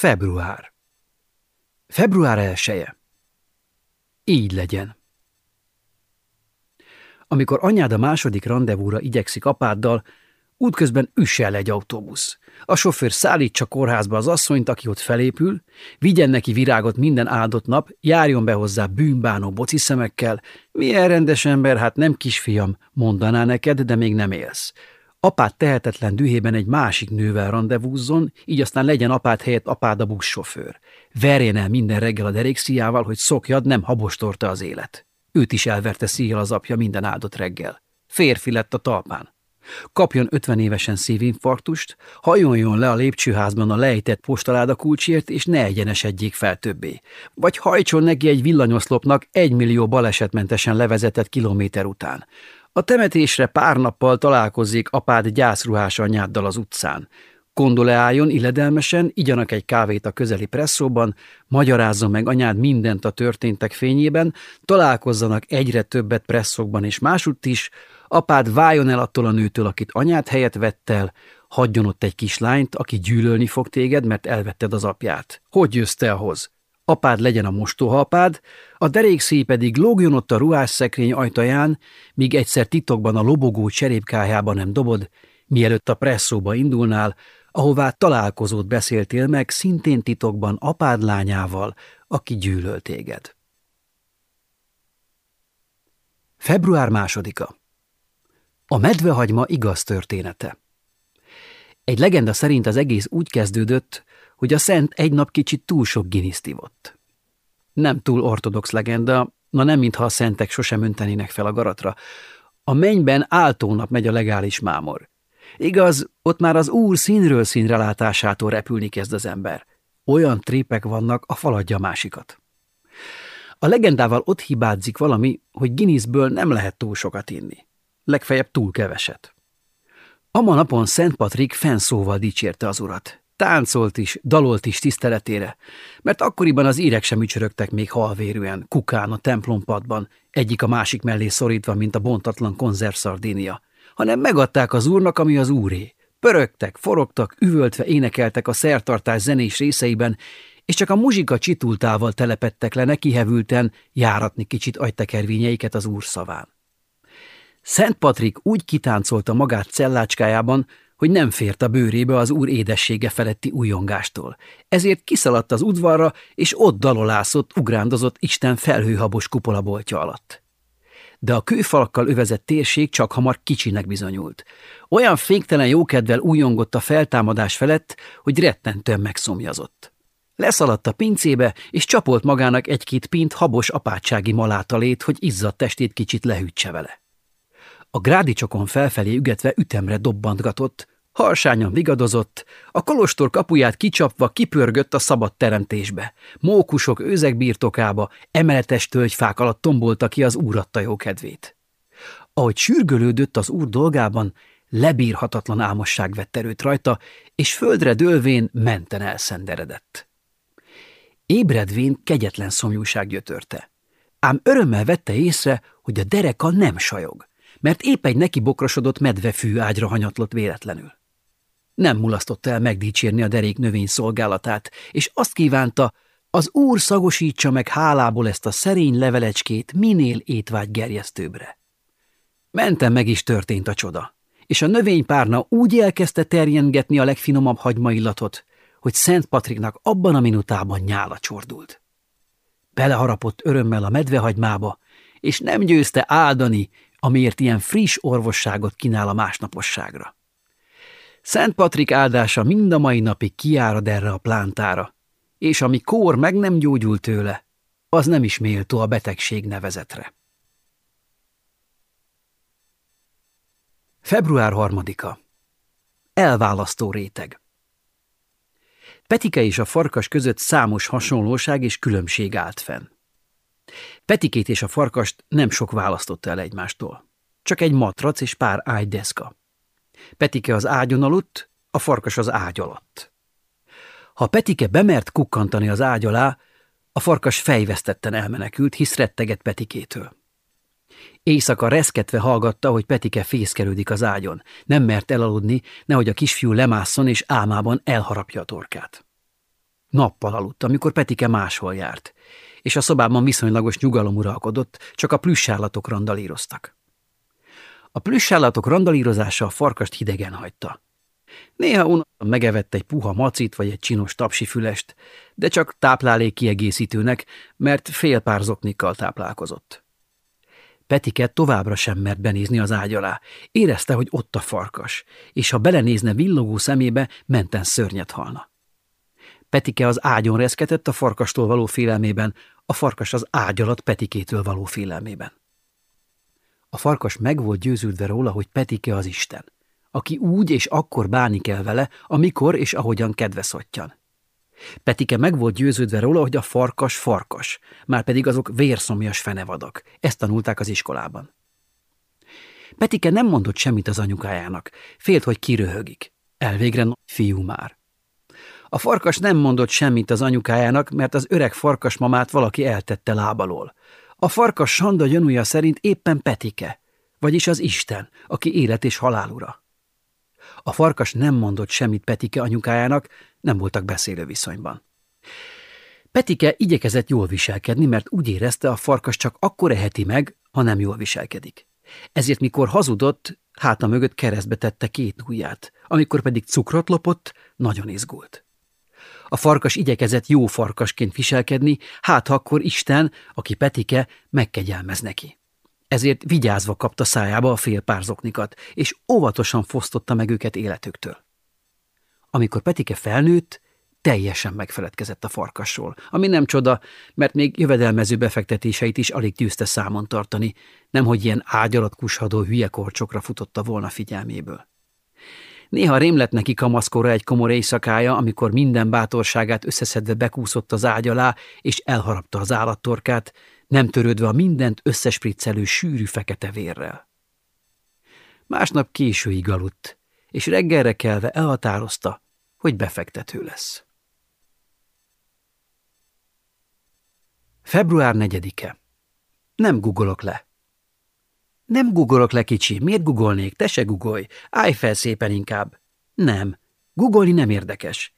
Február. Február elsője. Így legyen. Amikor anyád a második rendezvúra igyekszik apáddal, útközben üssel egy autóbusz. A sofőr szállítsa kórházba az asszonyt, aki ott felépül, vigyen neki virágot minden áldott nap, járjon be hozzá bűnbánó szemekkel. Milyen rendes ember, hát nem kisfiam, mondaná neked, de még nem élsz. Apád tehetetlen dühében egy másik nővel rendezvúzzon, így aztán legyen apád helyett apád a buszsofőr. Verjen el minden reggel a derékszíjával, hogy szokjad, nem habostorta az élet. Őt is elverte szíjjal az apja minden áldott reggel. Férfi lett a talpán. Kapjon ötven évesen szívinfarktust, hajoljon le a lépcsőházban a lejtett postaláda kulcsért, és ne egyenesedjék fel többé. Vagy hajtson neki egy villanyoszlopnak egy millió balesetmentesen levezetett kilométer után. A temetésre pár nappal találkozik apád gyászruhás anyáddal az utcán. Kondoleáljon illedelmesen, igyanak egy kávét a közeli presszóban, magyarázzon meg anyád mindent a történtek fényében, találkozzanak egyre többet presszokban és másutt is, apád váljon el attól a nőtől, akit anyád helyett vett el, hagyjon ott egy kislányt, aki gyűlölni fog téged, mert elvetted az apját. Hogy jössz te ahhoz? Apád legyen a mostohapád, a derékszéj pedig lógjon ott a ruhásszekrény ajtaján, míg egyszer titokban a lobogó cserépkájába nem dobod, mielőtt a presszóba indulnál, ahová találkozót beszéltél meg szintén titokban apád lányával, aki gyűlöl téged. Február másodika. A medvehagyma igaz története. Egy legenda szerint az egész úgy kezdődött, hogy a szent egy nap kicsit túl sok giniszt ivott. Nem túl ortodox legenda, na nem mintha a szentek sosem öntenének fel a garatra. A mennyben áltónap megy a legális mámor. Igaz, ott már az úr színről színre látásától repülni kezd az ember. Olyan trépek vannak, a faladja másikat. A legendával ott hibázik valami, hogy Guinnessből nem lehet túl sokat inni. Legfeljebb túl keveset. Ama napon Szent Patrik fenszóval dicsérte az urat. Táncolt is, dalolt is tiszteletére, mert akkoriban az írek sem ücsörögtek még halvérűen, kukán a templompadban, egyik a másik mellé szorítva, mint a bontatlan konzervszardénia, hanem megadták az úrnak, ami az úré. Pörögtek, forogtak, üvöltve énekeltek a szertartás zenés részeiben, és csak a muzsika csitultával telepettek le nekihevülten járatni kicsit agytekervényeiket az úr szaván. Szent Patrik úgy kitáncolta magát cellácskájában, hogy nem fért a bőrébe az úr édessége feletti újongástól. Ezért kiszaladt az udvarra, és ott dalolászott, ugrándozott Isten felhőhabos kupolaboltja alatt. De a kőfalakkal övezett térség csak hamar kicsinek bizonyult. Olyan féktelen jókedvel újongott a feltámadás felett, hogy rettentően megszomjazott. Leszaladt a pincébe, és csapolt magának egy-két pint habos apátsági malátalét, hogy izzadt testét kicsit lehűtse vele. A grádicsokon felfelé ügetve ütemre dobbantgatott, Harsányan vigadozott, a kolostor kapuját kicsapva kipörgött a szabad teremtésbe. Mókusok őzek birtokába, emeletes tölgyfák alatt tombolta ki az úratta jó kedvét. Ahogy sürgölődött az úr dolgában, lebírhatatlan álmosság vett erőt rajta, és földre dőlvén menten elszenderedett. Ébredvén kegyetlen szomjúság gyötörte. Ám örömmel vette észre, hogy a dereka nem sajog, mert épp egy neki bokrosodott medvefű ágyra hanyatlott véletlenül nem mulasztotta el megdicsérni a derék növény szolgálatát, és azt kívánta, az úr szagosítsa meg hálából ezt a szerény levelecskét minél étvágy gerjesztőbbre. Mentem meg is történt a csoda, és a növénypárna úgy elkezdte terjengetni a legfinomabb hagymaillatot, hogy Szent Patriknak abban a minutában nyála csordult. Beleharapott örömmel a medvehagymába, és nem győzte áldani, amiért ilyen friss orvosságot kínál a másnaposságra. Szent Patrik áldása mind a mai napig kiárad erre a plántára, és ami kór meg nem gyógyul tőle, az nem is méltó a betegség nevezetre. Február harmadika. Elválasztó réteg. Petike és a farkas között számos hasonlóság és különbség állt fenn. Petikét és a farkast nem sok választotta el egymástól. Csak egy matrac és pár ágydeszka. Petike az ágyon aludt, a farkas az ágy alatt. Ha Petike bemert kukkantani az ágy alá, a farkas fejvesztetten elmenekült, hisz retteget Petikétől. Éjszaka reszketve hallgatta, hogy Petike fészkelődik az ágyon. Nem mert elaludni, nehogy a kisfiú lemásszon és álmában elharapja a torkát. Nappal aludt, amikor Petike máshol járt, és a szobában viszonylagos nyugalom uralkodott, csak a plüssállatok randalíroztak. A plüssállatok randalírozása a farkast hidegen hagyta. Néha unottan megevett egy puha macit vagy egy csinos tapsifülest, de csak táplálék kiegészítőnek, mert fél pár zoknikkal táplálkozott. Petike továbbra sem mert benézni az ágy alá. Érezte, hogy ott a farkas, és ha belenézne villogó szemébe, menten szörnyet halna. Petike az ágyon reszketett a farkastól való félelmében, a farkas az ágy alatt Petikétől való félelmében. A farkas meg volt győződve róla, hogy Petike az Isten, aki úgy és akkor báni kell vele, amikor és ahogyan kedve szottyan. Petike meg volt győződve róla, hogy a farkas farkas, már pedig azok vérszomjas fenevadak. Ezt tanulták az iskolában. Petike nem mondott semmit az anyukájának, félt, hogy kiröhögik. Elvégre fiú már. A farkas nem mondott semmit az anyukájának, mert az öreg farkas mamát valaki eltette lábalól. A farkas Sanda gyanúja szerint éppen Petike, vagyis az Isten, aki élet és halál ura. A farkas nem mondott semmit Petike anyukájának, nem voltak beszélő viszonyban. Petike igyekezett jól viselkedni, mert úgy érezte, a farkas csak akkor eheti meg, ha nem jól viselkedik. Ezért mikor hazudott, háta mögött keresztbe tette két ujját, amikor pedig cukrot lopott, nagyon izgult. A farkas igyekezett jó farkasként viselkedni, hát akkor Isten, aki Petike, megkegyelmez neki. Ezért vigyázva kapta szájába a fél párzoknikat, és óvatosan fosztotta meg őket életüktől. Amikor Petike felnőtt, teljesen megfeledkezett a farkasról, ami nem csoda, mert még jövedelmező befektetéseit is alig tűzte számon tartani, nemhogy ilyen ágyalat kushadó hülye korcsokra futotta volna figyelméből. Néha rém lett neki kamaszkora egy komor éjszakája, amikor minden bátorságát összeszedve bekúszott az ágy alá, és elharapta az állattorkát, nem törődve a mindent összespriccelő sűrű fekete vérrel. Másnap későig aludt, és reggelre kelve elhatározta, hogy befektető lesz. Február 4-e. Nem googolok le. Nem googolok le, kicsi. Miért googolnék? Te se googolj. Állj fel szépen inkább. Nem. Googolni nem érdekes.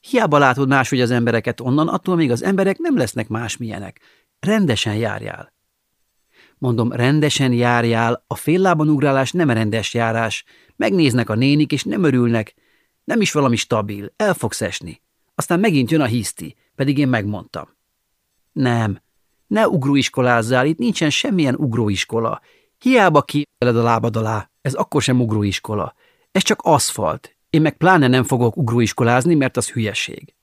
Hiába látod máshogy az embereket onnan, attól még az emberek nem lesznek másmilyenek. Rendesen járjál. Mondom, rendesen járjál, a féllábon ugrálás nem rendes járás. Megnéznek a nénik, és nem örülnek. Nem is valami stabil, el fogsz esni. Aztán megint jön a hiszti, pedig én megmondtam. Nem, ne ugróiskolázzál, itt nincsen semmilyen ugróiskola. Hiába kieled a lábad alá, ez akkor sem ugróiskola. Ez csak aszfalt. Én meg pláne nem fogok ugróiskolázni, mert az hülyeség.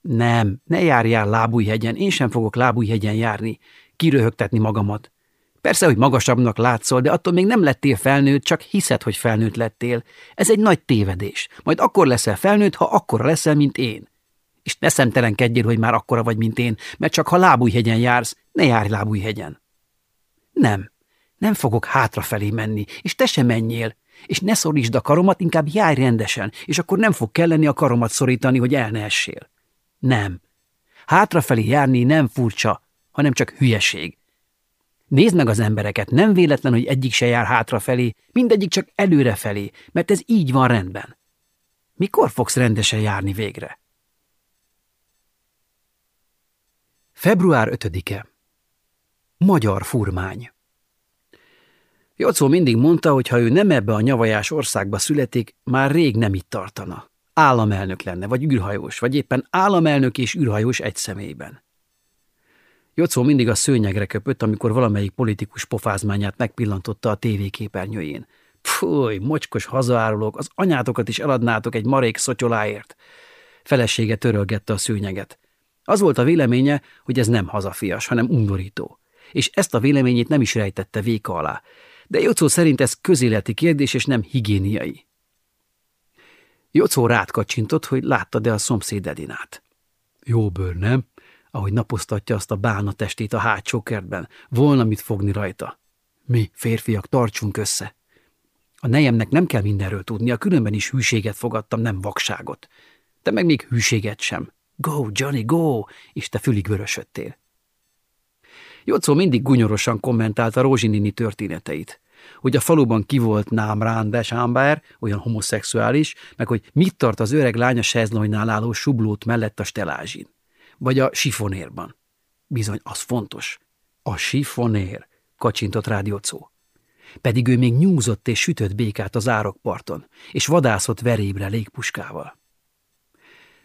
Nem, ne járjál lábújhegyen, én sem fogok lábújhegyen járni, kiröhögtetni magamat. Persze, hogy magasabbnak látszol, de attól még nem lettél felnőtt, csak hiszed, hogy felnőtt lettél. Ez egy nagy tévedés. Majd akkor leszel felnőtt, ha akkora leszel, mint én. És ne szemtelenkedjél, hogy már akkora vagy, mint én, mert csak ha lábújhegyen jársz, ne járj lábújhegyen. Nem, nem fogok hátrafelé menni, és te sem menjél, és ne szorítsd a karomat, inkább járj rendesen, és akkor nem fog kelleni a karomat szorítani, hogy el ne essél. Nem. Hátrafelé járni nem furcsa, hanem csak hülyeség. Nézd meg az embereket, nem véletlen, hogy egyik se jár hátrafelé, mindegyik csak előrefelé, mert ez így van rendben. Mikor fogsz rendesen járni végre? Február 5-e Magyar furmány Jocó mindig mondta, hogy ha ő nem ebbe a nyavajás országba születik, már rég nem itt tartana. Államelnök lenne, vagy űrhajós, vagy éppen államelnök és űrhajós egy személyben. Jocó mindig a szőnyegre köpött, amikor valamelyik politikus pofázmányát megpillantotta a tévéképernyőjén. Fúj, mocskos hazaárulók, az anyátokat is eladnátok egy marék szotyoláért. Felesége törölgette a szőnyeget. Az volt a véleménye, hogy ez nem hazafias, hanem undorító. És ezt a véleményét nem is rejtette véka alá. De Jocó szerint ez közéleti kérdés, és nem higiéniai. Jocó rátkacsintott, hogy látta-e a szomszéd Edinát. Jó bőr, nem? Ahogy napoztatja azt a bálna testét a hátsó kertben. Volna mit fogni rajta. Mi, férfiak, tartsunk össze. A nejemnek nem kell mindenről tudnia, különben is hűséget fogadtam, nem vakságot. Te meg még hűséget sem. Go, Johnny, go! És te fülig vörösödtél. Jocó mindig gunyorosan kommentálta Rózsinini történeteit. hogy a faluban ki volt námrán Desámbár, olyan homoszexuális, meg hogy mit tart az öreg lánya sezlonynál álló sublót mellett a stelázsin. Vagy a sifonérban. Bizony, az fontos. A sifonér, kacsintott rádiócó. Pedig ő még nyúzott és sütött békát az árokparton, és vadászott verébre légpuskával.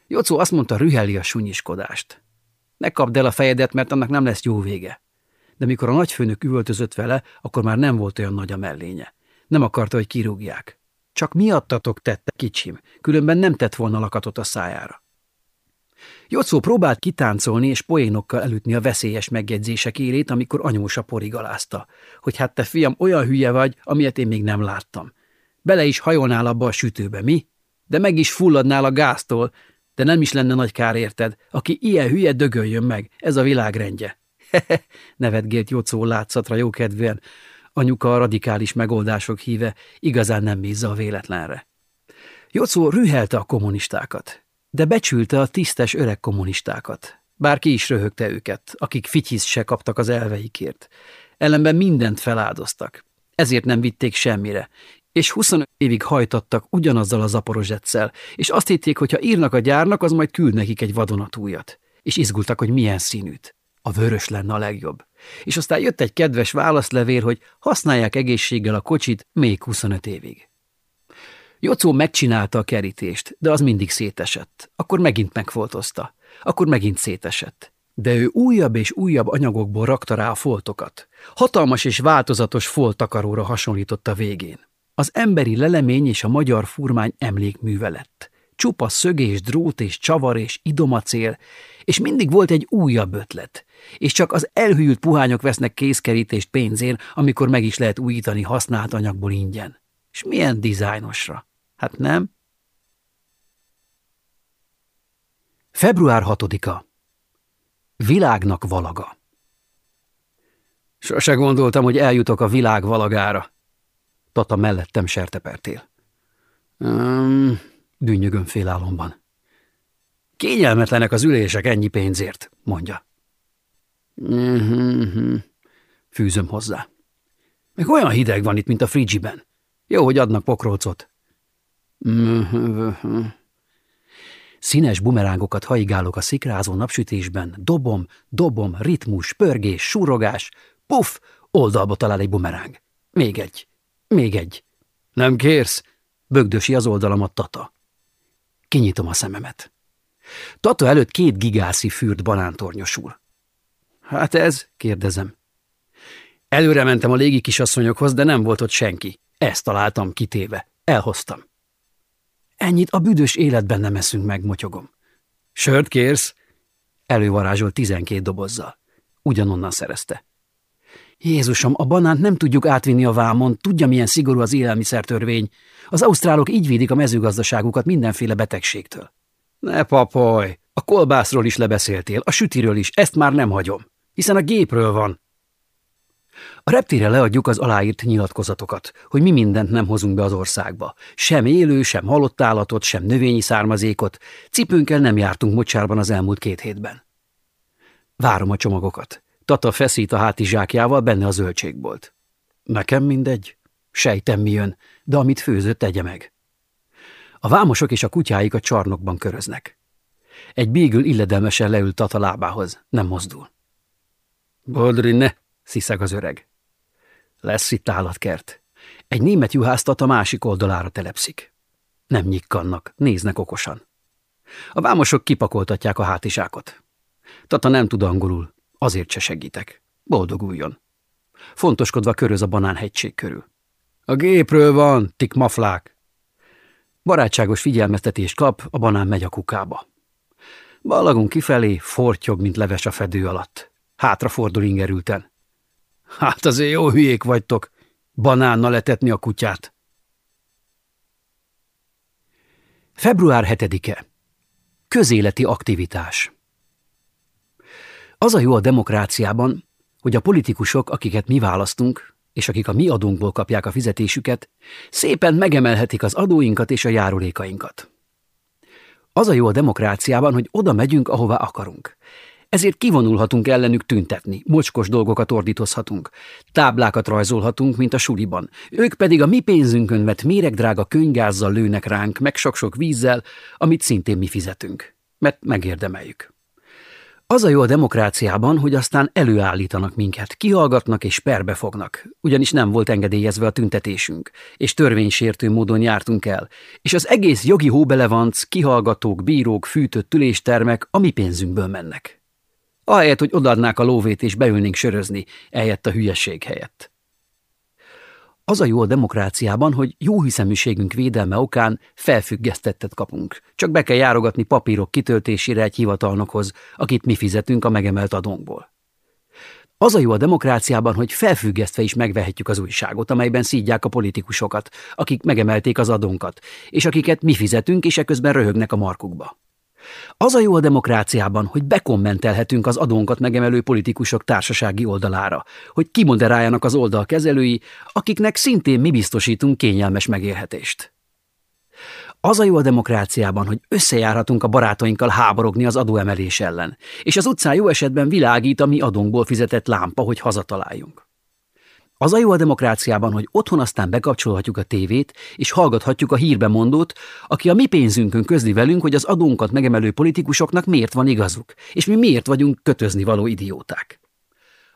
Jocó azt mondta, rüheli a sunyiskodást. Ne kapd el a fejedet, mert annak nem lesz jó vége. De mikor a nagyfőnök üvöltözött vele, akkor már nem volt olyan nagy a mellénye. Nem akarta, hogy kirúgják. Csak miattatok tette kicsim, különben nem tett volna lakatot a szájára. Jocó próbált kitáncolni és poénokkal elütni a veszélyes megjegyzések élét, amikor anyósa porigalázta, hogy hát te fiam olyan hülye vagy, amilyet én még nem láttam. Bele is hajolnál abba a sütőbe, mi? De meg is fulladnál a gáztól, de nem is lenne nagy kár érted. Aki ilyen hülye, dögöljön meg. Ez a világrendje. Nevetgélt Jocó látszatra jókedvűen. Anyuka a radikális megoldások híve, igazán nem bízza a véletlenre. Jocó rühelte a kommunistákat, de becsülte a tisztes öreg kommunistákat. Bár ki is röhögte őket, akik fityiz se kaptak az elveikért. Ellenben mindent feláldoztak. Ezért nem vitték semmire, és 25 évig hajtattak ugyanazzal a zaporozsetszel, és azt hitték, hogy ha írnak a gyárnak, az majd küld nekik egy vadonatújat. És izgultak, hogy milyen színűt. A vörös lenne a legjobb. És aztán jött egy kedves válaszlevél, hogy használják egészséggel a kocsit még 25 évig. Jocó megcsinálta a kerítést, de az mindig szétesett. Akkor megint megfoltozta. Akkor megint szétesett. De ő újabb és újabb anyagokból rakta rá a foltokat. Hatalmas és változatos foltakaróra hasonlított a végén. Az emberi lelemény és a magyar furmány emlékműve lett. Csupa szögés, drót és csavar és idomacél, és mindig volt egy újabb ötlet. És csak az elhűlt puhányok vesznek készkerítést pénzén, amikor meg is lehet újítani használt anyagból ingyen. És milyen dizájnosra? Hát nem? Február 6-a. Világnak valaga. Sose gondoltam, hogy eljutok a világ valagára. Tata mellettem sertepertél. Um, dünnyögöm félálomban. Kényelmetlenek az ülések ennyi pénzért, mondja. Mm-hmm. Fűzöm hozzá. Meg olyan hideg van itt, mint a Frigiben. Jó, hogy adnak pokrócot. Mm-hmm. Színes bumerángokat haigálok a szikrázó napsütésben, dobom, dobom, ritmus, pörgés, surogás, puff, oldalba talál egy bumeráng. Még egy, még egy. Nem kérsz? Bögdösi az oldalamat Tata. Kinyitom a szememet. Tata előtt két gigászi fürt banántornyosul. Hát ez? kérdezem. Előre mentem a légi kisasszonyokhoz, de nem volt ott senki. Ezt találtam kitéve. Elhoztam. Ennyit a büdös életben nem eszünk meg, motyogom. Sört kérsz? Elővarázsolt tizenkét dobozzal. Ugyanonnan szerezte. Jézusom, a banánt nem tudjuk átvinni a vámon, tudja, milyen szigorú az élelmiszertörvény. Az ausztrálok így védik a mezőgazdaságukat mindenféle betegségtől. Ne papolj, a kolbászról is lebeszéltél, a sütiről is, ezt már nem hagyom, hiszen a gépről van. A reptére leadjuk az aláírt nyilatkozatokat, hogy mi mindent nem hozunk be az országba. Sem élő, sem halott állatot, sem növényi származékot. Cipőnkkel nem jártunk mocsárban az elmúlt két hétben. Várom a csomagokat. Tata feszít a hátizsákjával, benne a zöldségbolt. Nekem mindegy. Sejtem mi jön, de amit főzött, tegye meg. A vámosok és a kutyáik a csarnokban köröznek. Egy bégül illedelmesen leült Tata lábához, nem mozdul. Boldri, ne! sziszeg az öreg. Lesz itt állatkert. Egy német juhásztat a másik oldalára telepszik. Nem nyikkannak, néznek okosan. A vámosok kipakoltatják a hátizsákot. Tata nem tud angolul, azért se segítek. Boldoguljon. Fontoskodva köröz a banánhegység körül. A gépről van, tik maflák. Barátságos figyelmeztetést kap, a banán megy a kukába. Ballagunk kifelé, fortyog, mint leves a fedő alatt. Hátra fordul ingerülten. Hát azért jó hülyék vagytok, banánnal letetni a kutyát. Február 7-e. Közéleti aktivitás. Az a jó a demokráciában, hogy a politikusok, akiket mi választunk, és akik a mi adónkból kapják a fizetésüket, szépen megemelhetik az adóinkat és a járulékainkat. Az a jó a demokráciában, hogy oda megyünk, ahová akarunk. Ezért kivonulhatunk ellenük tüntetni, mocskos dolgokat ordítozhatunk, táblákat rajzolhatunk, mint a suliban. Ők pedig a mi pénzünkön vett méregdrága könygázzal lőnek ránk, meg sok-sok vízzel, amit szintén mi fizetünk, mert megérdemeljük. Az a jó a demokráciában, hogy aztán előállítanak minket, kihallgatnak és perbe fognak, ugyanis nem volt engedélyezve a tüntetésünk, és törvénysértő módon jártunk el, és az egész jogi hóbelevanc, kihallgatók, bírók, fűtött üléstermek a mi pénzünkből mennek. Ahelyett, hogy odaadnák a lóvét és beülnénk sörözni, eljött a hülyeség helyett. Az a jó a demokráciában, hogy jó hiszeműségünk védelme okán felfüggesztettet kapunk. Csak be kell járogatni papírok kitöltésére egy hivatalnokhoz, akit mi fizetünk a megemelt adónkból. Az a jó a demokráciában, hogy felfüggesztve is megvehetjük az újságot, amelyben szídják a politikusokat, akik megemelték az adónkat, és akiket mi fizetünk, és eközben röhögnek a markukba. Az a jó a demokráciában, hogy bekommentelhetünk az adónkat megemelő politikusok társasági oldalára, hogy kimoderáljanak az oldal kezelői, akiknek szintén mi biztosítunk kényelmes megélhetést. Az a jó a demokráciában, hogy összejárhatunk a barátainkkal háborogni az adóemelés ellen, és az utcán jó esetben világít a mi adónkból fizetett lámpa, hogy hazataláljunk. Az a jó a demokráciában, hogy otthon aztán bekapcsolhatjuk a tévét, és hallgathatjuk a hírbemondót, aki a mi pénzünkön közli velünk, hogy az adónkat megemelő politikusoknak miért van igazuk, és mi miért vagyunk kötözni való idióták.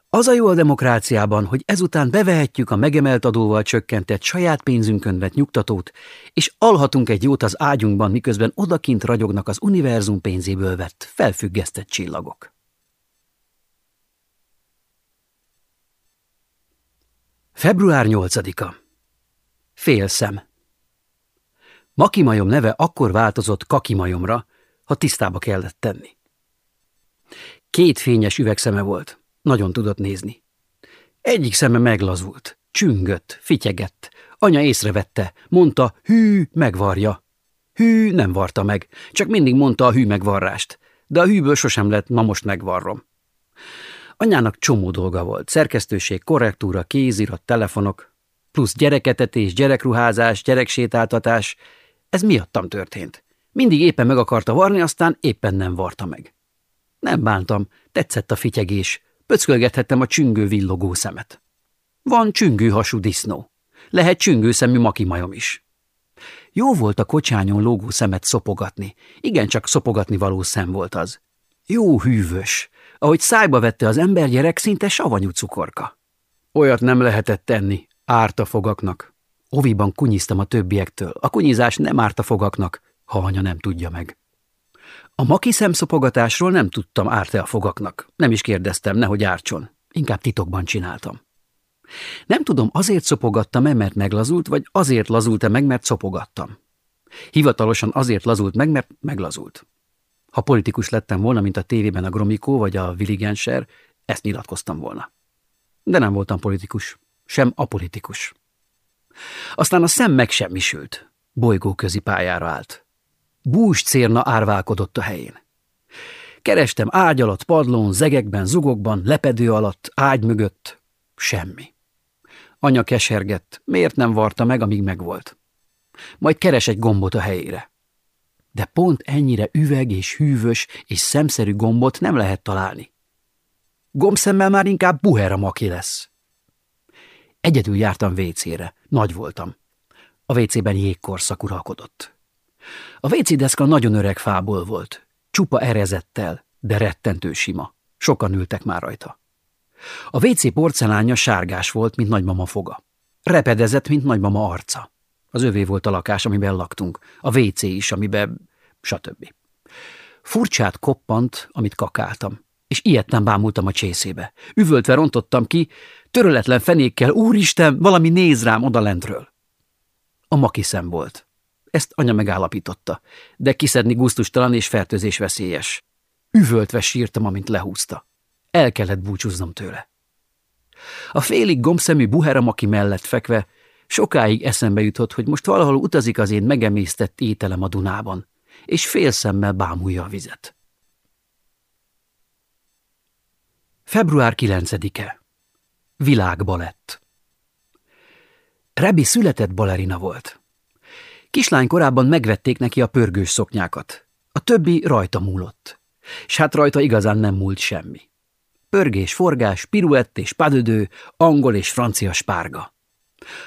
Az a jó a demokráciában, hogy ezután bevehetjük a megemelt adóval csökkentett saját pénzünkön vett nyugtatót, és alhatunk egy jót az ágyunkban, miközben odakint ragyognak az univerzum pénzéből vett, felfüggesztett csillagok. Február 8-a. Félszem. Makimajom neve akkor változott kakimajomra, ha tisztába kellett tenni. Két fényes üvegszeme volt, nagyon tudott nézni. Egyik szeme meglazult, csüngött, fityegett. Anya észrevette, mondta, hű, megvarja. Hű, nem varta meg, csak mindig mondta a hű megvarrást, de a hűből sosem lett, ma most megvarrom. Anyának csomó dolga volt, szerkesztőség, korrektúra, kézirat, telefonok, plusz gyereketetés, gyerekruházás, gyereksétáltatás. Ez miattam történt. Mindig éppen meg akarta varni, aztán éppen nem varta meg. Nem bántam, tetszett a fityegés, pöckölgethettem a csüngő villogó szemet. Van csüngő hasú disznó. Lehet csüngő szemű makimajom is. Jó volt a kocsányon lógó szemet szopogatni. Igen, csak szopogatni való szem volt az. Jó hűvös, ahogy szájba vette az ember gyerek, szinte savanyú cukorka. Olyat nem lehetett tenni, árt a fogaknak. Oviban kunyiztam a többiektől. A kunyizás nem árt a fogaknak, ha anya nem tudja meg. A maki szemszopogatásról nem tudtam árt-e a fogaknak. Nem is kérdeztem, nehogy ártson. Inkább titokban csináltam. Nem tudom, azért szopogattam-e, mert meglazult, vagy azért lazult-e meg, mert szopogattam. Hivatalosan azért lazult meg, mert meglazult. Ha politikus lettem volna, mint a tévében a Gromikó vagy a Viligenser, ezt nyilatkoztam volna. De nem voltam politikus, sem apolitikus. Aztán a szem megsemmisült, bolygóközi pályára állt. Bús cérna árválkodott a helyén. Kerestem ágy alatt, padlón, zegekben, zugokban, lepedő alatt, ágy mögött, semmi. Anya kesergett, miért nem varta meg, amíg megvolt. Majd keres egy gombot a helyére de pont ennyire üveg és hűvös és szemszerű gombot nem lehet találni. Gombszemmel már inkább buhera maki lesz. Egyedül jártam vécére, nagy voltam. A vécében jégkorszak uralkodott. A vécédeszka nagyon öreg fából volt, csupa erezettel, de rettentő sima. Sokan ültek már rajta. A WC porcelánja sárgás volt, mint nagymama foga. Repedezett, mint nagymama arca. Az övé volt a lakás, amiben laktunk, a WC is, amiben... stb. Furcsát koppant, amit kakáltam, és ilyetten bámultam a csészébe. Üvöltve rontottam ki, töröletlen fenékkel, úristen, valami néz rám odalentről. A makiszem volt. Ezt anya megállapította, de kiszedni guztustalan és fertőzés veszélyes. Üvöltve sírtam, amint lehúzta. El kellett búcsúznom tőle. A félig gombszemű buheramaki mellett fekve Sokáig eszembe jutott, hogy most valahol utazik az én megemésztett ételem a Dunában, és félszemmel bámulja a vizet. Február 9-e. Világbalett. Rebi született balerina volt. Kislány korábban megvették neki a pörgős szoknyákat. A többi rajta múlott. S hát rajta igazán nem múlt semmi. Pörgés, forgás, piruett és padödő, angol és francia spárga.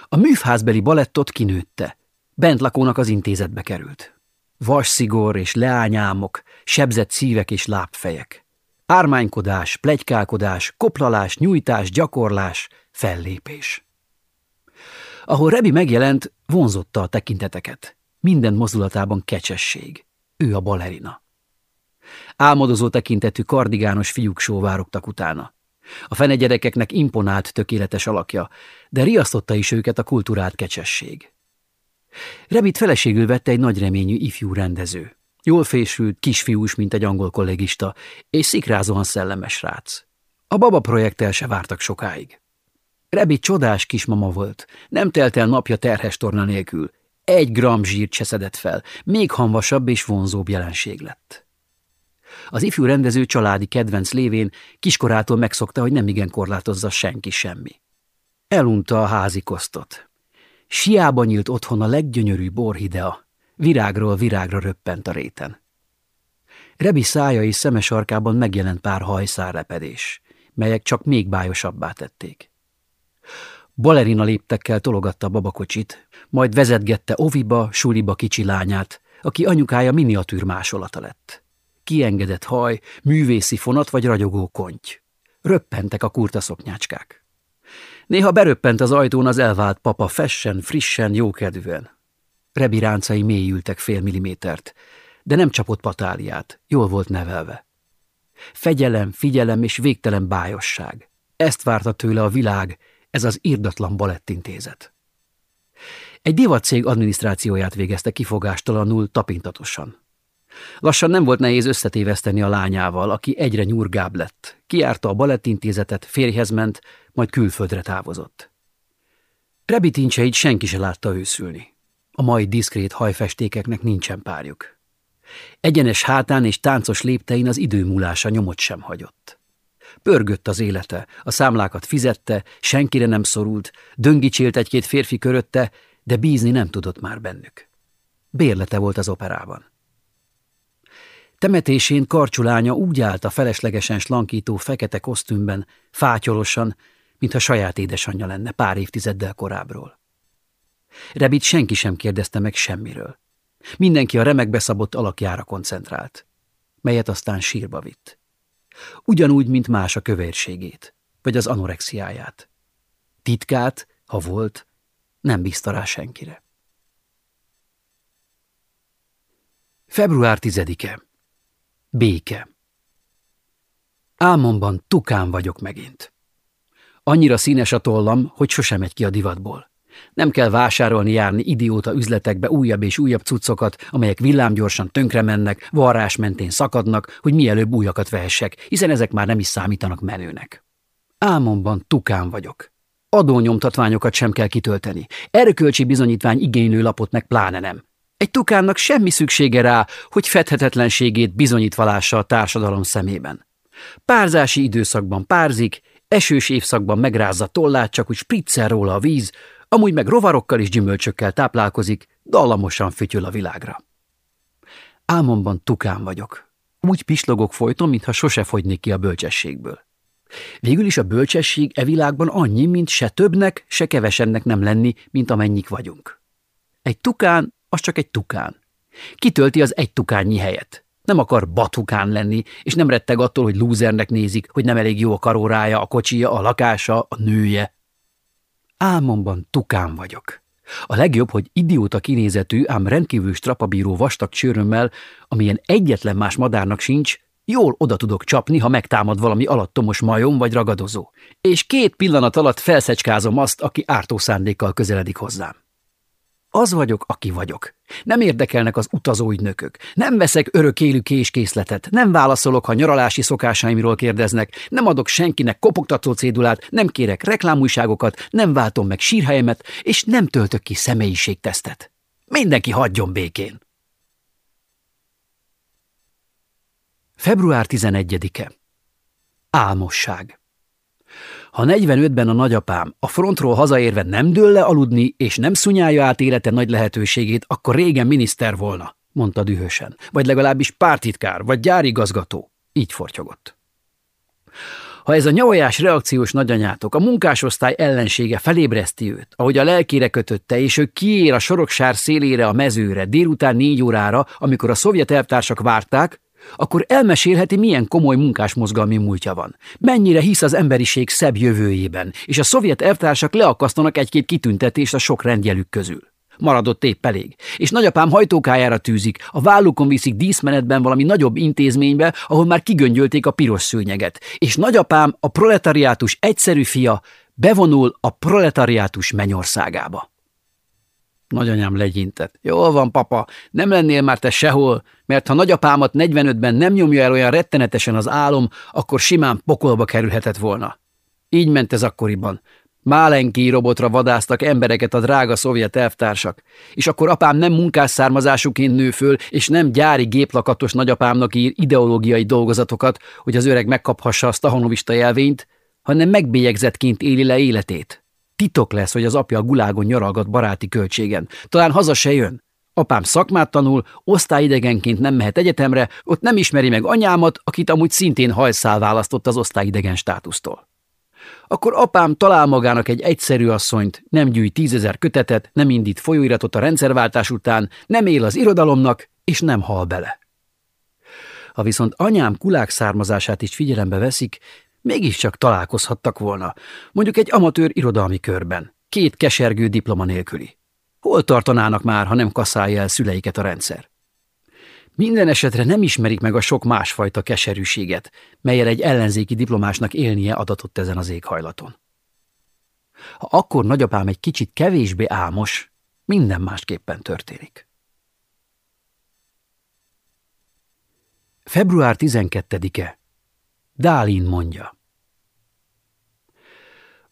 A műfházbeli balettot kinőtte. Bent lakónak az intézetbe került. Vasszigor és leányámok, sebzett szívek és lábfejek. Ármánykodás, plegykálkodás, koplalás, nyújtás, gyakorlás, fellépés. Ahol Rebi megjelent, vonzotta a tekinteteket. Minden mozdulatában kecsesség. Ő a balerina. Álmodozó tekintetű kardigános fiúk sóvárogtak utána. A fenegyerekeknek imponált tökéletes alakja, de riasztotta is őket a kultúrált kecsesség. Rebit feleségül vette egy nagy reményű ifjú rendező. Jól fésült, kisfiús, mint egy angol kollégista, és szikrázóan szellemes rác. A baba projekttel se vártak sokáig. Rebi csodás kismama volt, nem telt el napja terhes torna nélkül. Egy gram zsírt se szedett fel, még hanvasabb és vonzóbb jelenség lett. Az ifjú rendező családi kedvenc lévén kiskorától megszokta, hogy nem igen korlátozza senki semmi. Elunta a házi kosztot. Siába nyílt otthon a leggyönyörűbb borhidea, virágról virágra röppent a réten. Rebi szája és szemes arkában megjelent pár hajszárlepedés, melyek csak még bájosabbá tették. Balerina léptekkel tologatta a babakocsit, majd vezetgette oviba, suliba kicsi lányát, aki anyukája miniatűr másolata lett. Kiengedett haj, művészi fonat vagy ragyogó konty. Röppentek a kurta szoknyácskák. Néha beröppent az ajtón az elvált papa fessen, frissen, jókedvűen. Rebi ráncai mélyültek fél millimétert, de nem csapott patáliát, jól volt nevelve. Fegyelem, figyelem és végtelen bájosság. Ezt várta tőle a világ, ez az írdatlan balettintézet. Egy divatcég adminisztrációját végezte kifogástalanul, tapintatosan. Lassan nem volt nehéz összetéveszteni a lányával, aki egyre nyurgább lett. Kiárta a balettintézetet, férjhez ment, majd külföldre távozott. Rebitincseit senki se látta őszülni. A mai diszkrét hajfestékeknek nincsen párjuk. Egyenes hátán és táncos léptein az idő múlása nyomot sem hagyott. Pörgött az élete, a számlákat fizette, senkire nem szorult, döngicsélt egy-két férfi körötte, de bízni nem tudott már bennük. Bérlete volt az operában. Temetésén karcsulánya úgy állt a feleslegesen slankító fekete kosztümben, fátyolosan, mintha saját édesanyja lenne pár évtizeddel korábbról. Rebit senki sem kérdezte meg semmiről. Mindenki a remekbe szabott alakjára koncentrált, melyet aztán sírba vitt. Ugyanúgy, mint más a kövérségét, vagy az anorexiáját. Titkát, ha volt, nem bízta rá senkire. Február 10-e. Béke. Álmomban tukán vagyok megint. Annyira színes a tollam, hogy sosem megy ki a divatból. Nem kell vásárolni járni idióta üzletekbe újabb és újabb cuccokat, amelyek villámgyorsan tönkre mennek, varrás mentén szakadnak, hogy mielőbb újakat vehessek, hiszen ezek már nem is számítanak menőnek. Álmomban tukán vagyok. Adónyomtatványokat sem kell kitölteni. Erőkölcsi bizonyítvány igénylő lapot meg pláne nem. Egy tukánnak semmi szüksége rá, hogy fedhetetlenségét bizonyítvalása a társadalom szemében. Párzási időszakban párzik, esős évszakban megrázza tollát, csak úgy spriccel róla a víz, amúgy meg rovarokkal és gyümölcsökkel táplálkozik, dallamosan fütyül a világra. Álmomban tukán vagyok. Úgy pislogok folyton, mintha sose fogynék ki a bölcsességből. Végül is a bölcsesség e világban annyi, mint se többnek, se kevesebbnek nem lenni, mint amennyik vagyunk. Egy tukán, az csak egy tukán. Kitölti az egy tukányi helyet. Nem akar batukán lenni, és nem retteg attól, hogy lúzernek nézik, hogy nem elég jó a karórája, a kocsija, a lakása, a nője. Álmomban tukán vagyok. A legjobb, hogy idióta kinézetű, ám rendkívül strapabíró vastag csőrömmel, amilyen egyetlen más madárnak sincs, jól oda tudok csapni, ha megtámad valami alattomos majom vagy ragadozó. És két pillanat alatt felszecskázom azt, aki ártó szándékkal közeledik hozzám. Az vagyok, aki vagyok. Nem érdekelnek az utazóügynökök. Nem veszek örökélű késkészletet. Nem válaszolok, ha nyaralási szokásaimról kérdeznek. Nem adok senkinek kopogtató cédulát, nem kérek reklámújságokat, nem váltom meg sírhelyemet, és nem töltök ki személyiségtesztet. Mindenki hagyjon békén. Február 11-e. Álmosság. Ha 45-ben a nagyapám a frontról hazaérve nem dől le aludni, és nem szunyálja át élete nagy lehetőségét, akkor régen miniszter volna. mondta dühösen, vagy legalábbis pártitkár, vagy gyárigazgató. Így fortyogott. Ha ez a nyavajás reakciós nagyanyátok a munkásosztály ellensége felébreszti őt, ahogy a lelkére kötötte, és ő kiér a soroksár szélére a mezőre délután négy órára, amikor a szovjet elvtársak várták, akkor elmesélheti, milyen komoly munkásmozgalmi múltja van. Mennyire hisz az emberiség szebb jövőjében, és a szovjet elvtársak leakasztanak egy-két kitüntetést a sok rendjelük közül. Maradott épp elég. És nagyapám hajtókájára tűzik, a vállukon viszik díszmenetben valami nagyobb intézménybe, ahol már kigöngyölték a piros szőnyeget. És nagyapám, a proletariátus egyszerű fia, bevonul a proletariátus mennyországába. Nagyanyám legyintett. Jól van, papa, nem lennél már te sehol, mert ha nagyapámat 45-ben nem nyomja el olyan rettenetesen az álom, akkor simán pokolba kerülhetett volna. Így ment ez akkoriban. Málenki robotra vadáztak embereket a drága szovjet elvtársak, és akkor apám nem munkás származásuként nő föl, és nem gyári géplakatos nagyapámnak ír ideológiai dolgozatokat, hogy az öreg megkaphassa a stahanovista jelvényt, hanem megbélyegzettként éli le életét. Titok lesz, hogy az apja a gulágon nyaralgat baráti költségen. Talán haza se jön. Apám szakmát tanul, osztályidegenként nem mehet egyetemre, ott nem ismeri meg anyámat, akit amúgy szintén hajszál választott az osztályidegen státusztól akkor apám talál magának egy egyszerű asszonyt, nem gyűjt tízezer kötetet, nem indít folyóiratot a rendszerváltás után, nem él az irodalomnak, és nem hal bele. Ha viszont anyám kulák származását is figyelembe veszik, mégiscsak találkozhattak volna, mondjuk egy amatőr irodalmi körben, két kesergő diploma nélküli. Hol tartanának már, ha nem kaszálja el szüleiket a rendszer? Minden esetre nem ismerik meg a sok másfajta keserűséget, melyel egy ellenzéki diplomásnak élnie adatott ezen az éghajlaton. Ha akkor nagyapám egy kicsit kevésbé álmos, minden másképpen történik. Február 12-e. Dálin mondja.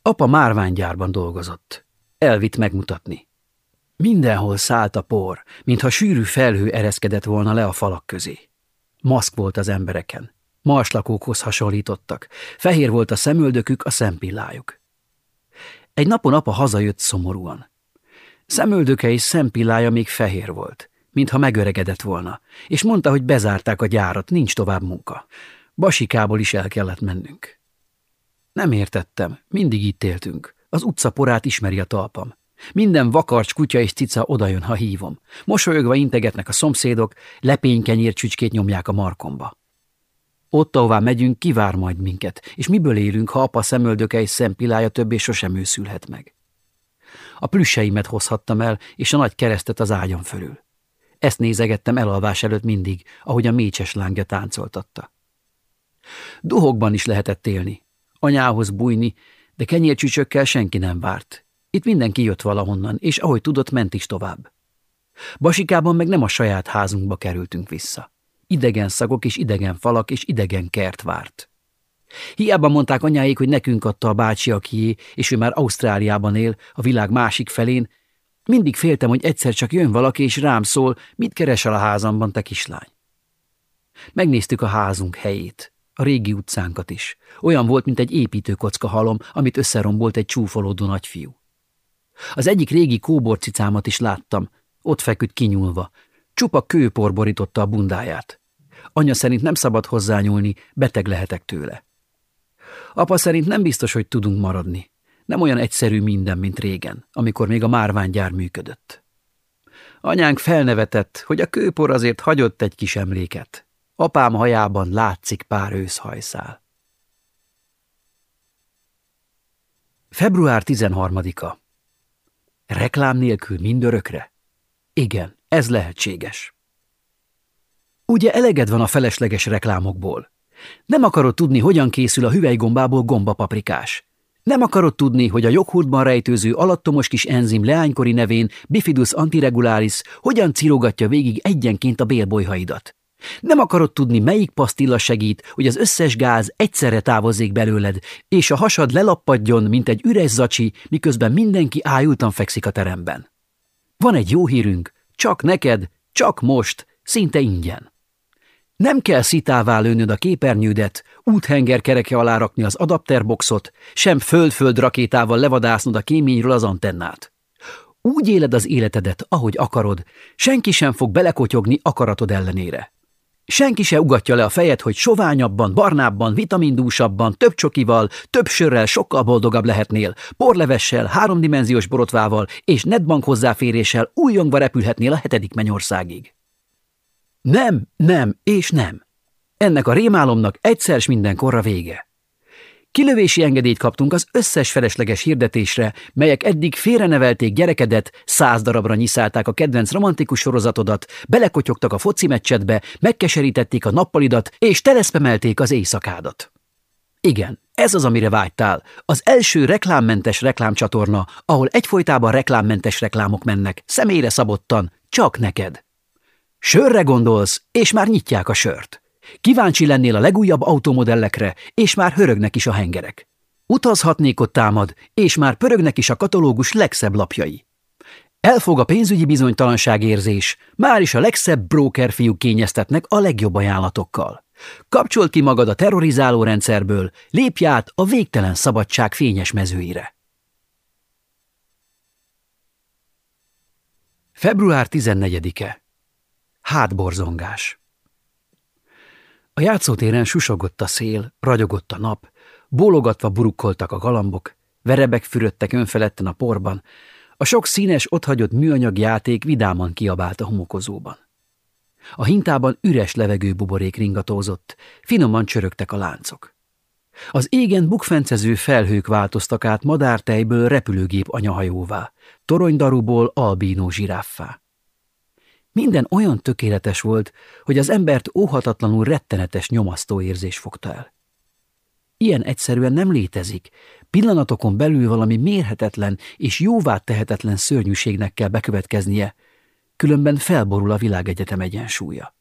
Apa márványgyárban dolgozott. Elvitt megmutatni. Mindenhol szállt a por, mintha sűrű felhő ereszkedett volna le a falak közé. Maszk volt az embereken. Marslakókhoz hasonlítottak. Fehér volt a szemöldökük, a szempillájuk. Egy napon apa hazajött szomorúan. Szemöldöke és szempillája még fehér volt, mintha megöregedett volna, és mondta, hogy bezárták a gyárat, nincs tovább munka. Basikából is el kellett mennünk. Nem értettem, mindig itt éltünk. Az utca porát ismeri a talpam. Minden vakarcs, kutya és cica odajön, ha hívom. Mosolyogva integetnek a szomszédok, lepénykenyér csücskét nyomják a markomba. Ott, ahová megyünk, kivár majd minket, és miből élünk, ha apa szemöldöke és szempilája többé sosem őszülhet meg. A plüsseimet hozhattam el, és a nagy keresztet az ágyam fölül. Ezt nézegettem elalvás előtt mindig, ahogy a mécses lángja táncoltatta. Duhokban is lehetett élni, anyához bújni, de kenyércsücsökkel senki nem várt, itt mindenki jött valahonnan, és ahogy tudott, ment is tovább. Basikában meg nem a saját házunkba kerültünk vissza. Idegen szagok és idegen falak és idegen kert várt. Hiába mondták anyáik, hogy nekünk adta a bácsi a kié, és ő már Ausztráliában él, a világ másik felén, mindig féltem, hogy egyszer csak jön valaki, és rám szól, mit keresel a házamban, te kislány. Megnéztük a házunk helyét, a régi utcánkat is. Olyan volt, mint egy építőkocka halom, amit összerombolt egy csúfolódó nagyfiú. Az egyik régi kóborcicámat is láttam, ott feküdt kinyúlva. Csupa kőpor borította a bundáját. Anya szerint nem szabad hozzányúlni, beteg lehetek tőle. Apa szerint nem biztos, hogy tudunk maradni. Nem olyan egyszerű minden, mint régen, amikor még a márványgyár működött. Anyánk felnevetett, hogy a kőpor azért hagyott egy kis emléket. Apám hajában látszik pár őszhajszál. Február 13-a Reklám nélkül mindörökre? Igen, ez lehetséges. Ugye eleged van a felesleges reklámokból? Nem akarod tudni, hogyan készül a hüvelygombából gombapaprikás. Nem akarod tudni, hogy a joghurtban rejtőző alattomos kis enzim leánykori nevén Bifidus antiregularis hogyan cirogatja végig egyenként a bélbolyhaidat. Nem akarod tudni, melyik pasztilla segít, hogy az összes gáz egyszerre távozzék belőled, és a hasad lelappadjon, mint egy üres zacsi, miközben mindenki ájultan fekszik a teremben. Van egy jó hírünk, csak neked, csak most, szinte ingyen. Nem kell szitává lőnöd a képernyődet, úthenger kereke alá rakni az adapterboxot, sem föld-föld rakétával levadásznod a kéményről az antennát. Úgy éled az életedet, ahogy akarod, senki sem fog belekotyogni akaratod ellenére. Senki se ugatja le a fejed, hogy soványabban, barnábban, vitamindúsabban, több csokival, több sörrel sokkal boldogabb lehetnél, porlevessel, háromdimenziós borotvával és netbank hozzáféréssel újongva repülhetnél a hetedik mennyországig. Nem, nem és nem. Ennek a rémálomnak egyszer s mindenkorra vége. Kilövési engedélyt kaptunk az összes felesleges hirdetésre, melyek eddig félrenevelték gyerekedet, száz darabra nyiszálták a kedvenc romantikus sorozatodat, belekotyogtak a foci meccsetbe, megkeserítették a nappalidat, és teleszpemelték az éjszakádat. Igen, ez az, amire vágytál. Az első reklámmentes reklámcsatorna, ahol egyfolytában reklámmentes reklámok mennek, személyre szabottan, csak neked. Sörre gondolsz, és már nyitják a sört. Kíváncsi lennél a legújabb automodellekre, és már hörögnek is a hengerek. Utazhatnék ott támad, és már pörögnek is a katalógus legszebb lapjai. Elfog a pénzügyi bizonytalanságérzés, már is a legszebb broker fiúk kényeztetnek a legjobb ajánlatokkal. Kapcsolt ki magad a terrorizáló rendszerből, lépj át a végtelen szabadság fényes mezőire. Február 14-e Hátborzongás a játszótéren susogott a szél, ragyogott a nap, bólogatva burukkoltak a galambok, verebek fürödtek önfeledten a porban, a sok színes, otthagyott műanyag játék vidáman kiabált a homokozóban. A hintában üres levegő buborék ringatózott, finoman csörögtek a láncok. Az égen bukfencező felhők változtak át madártejből repülőgép anyahajóvá, toronydarúból albínó zsiráffá. Minden olyan tökéletes volt, hogy az embert óhatatlanul rettenetes nyomasztó érzés fogta el. Ilyen egyszerűen nem létezik, pillanatokon belül valami mérhetetlen és jóvá tehetetlen szörnyűségnek kell bekövetkeznie, különben felborul a világegyetem egyensúlya.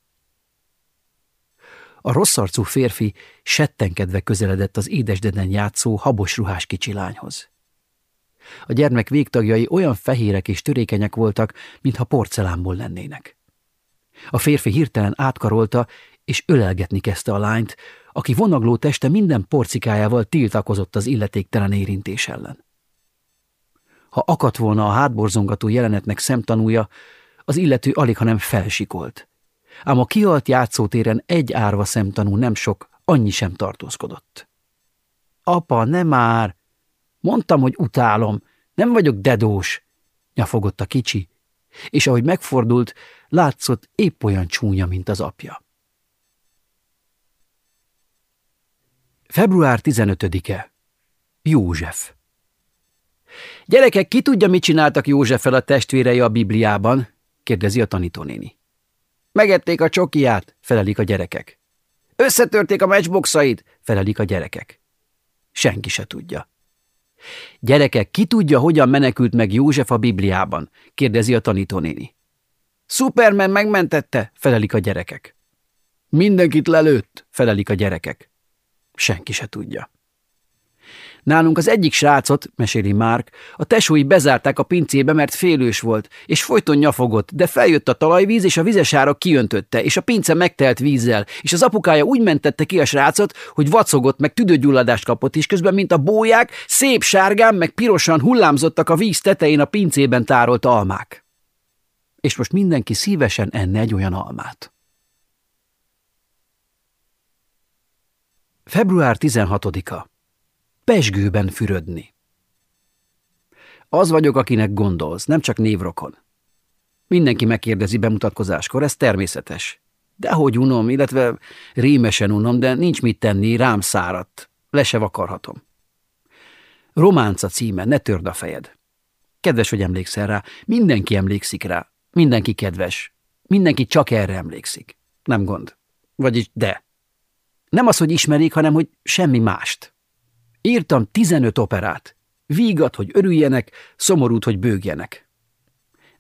A rosszarcú férfi settenkedve közeledett az édesdeden játszó habos ruhás kicsi lányhoz. A gyermek végtagjai olyan fehérek és törékenyek voltak, mintha porcelánból lennének. A férfi hirtelen átkarolta, és ölelgetni kezdte a lányt, aki vonagló teste minden porcikájával tiltakozott az illetéktelen érintés ellen. Ha akadt volna a hátborzongató jelenetnek szemtanúja, az illető alig, hanem felsikolt. Ám a kihalt játszótéren egy árva szemtanú nem sok, annyi sem tartózkodott. Apa, nem már! Mondtam, hogy utálom, nem vagyok dedós, nyafogott a kicsi, és ahogy megfordult, látszott épp olyan csúnya, mint az apja. Február 15-e. József Gyerekek, ki tudja, mit csináltak Józseffel a testvérei a Bibliában? kérdezi a tanítónéni. Megették a csokiját, felelik a gyerekek. Összetörték a matchboxait, felelik a gyerekek. Senki se tudja. Gyerekek, ki tudja, hogyan menekült meg József a Bibliában? kérdezi a tanítónéni. Superman megmentette, felelik a gyerekek. Mindenkit lelőtt, felelik a gyerekek. Senki se tudja. Nálunk az egyik srácot, meséli Márk, a tesói bezárták a pincébe, mert félős volt, és folyton nyafogott, de feljött a talajvíz, és a vizesárok kiöntötte, és a pince megtelt vízzel, és az apukája úgy mentette ki a srácot, hogy vacogott, meg tüdőgyulladást kapott, és közben, mint a bóják, szép sárgán, meg pirosan hullámzottak a víz tetején a pincében tárolt almák. És most mindenki szívesen enne egy olyan almát. Február 16-a pesgőben fürödni. Az vagyok, akinek gondolsz, nem csak névrokon. Mindenki megkérdezi bemutatkozáskor, ez természetes. De hogy unom, illetve rémesen unom, de nincs mit tenni, rám száradt. Le se vakarhatom. Románca címe, ne törd a fejed. Kedves, hogy emlékszel rá, mindenki emlékszik rá, mindenki kedves, mindenki csak erre emlékszik. Nem gond. Vagyis de. Nem az, hogy ismerik, hanem hogy semmi mást. Írtam 15 operát. Vígat, hogy örüljenek, szomorút, hogy bőgjenek.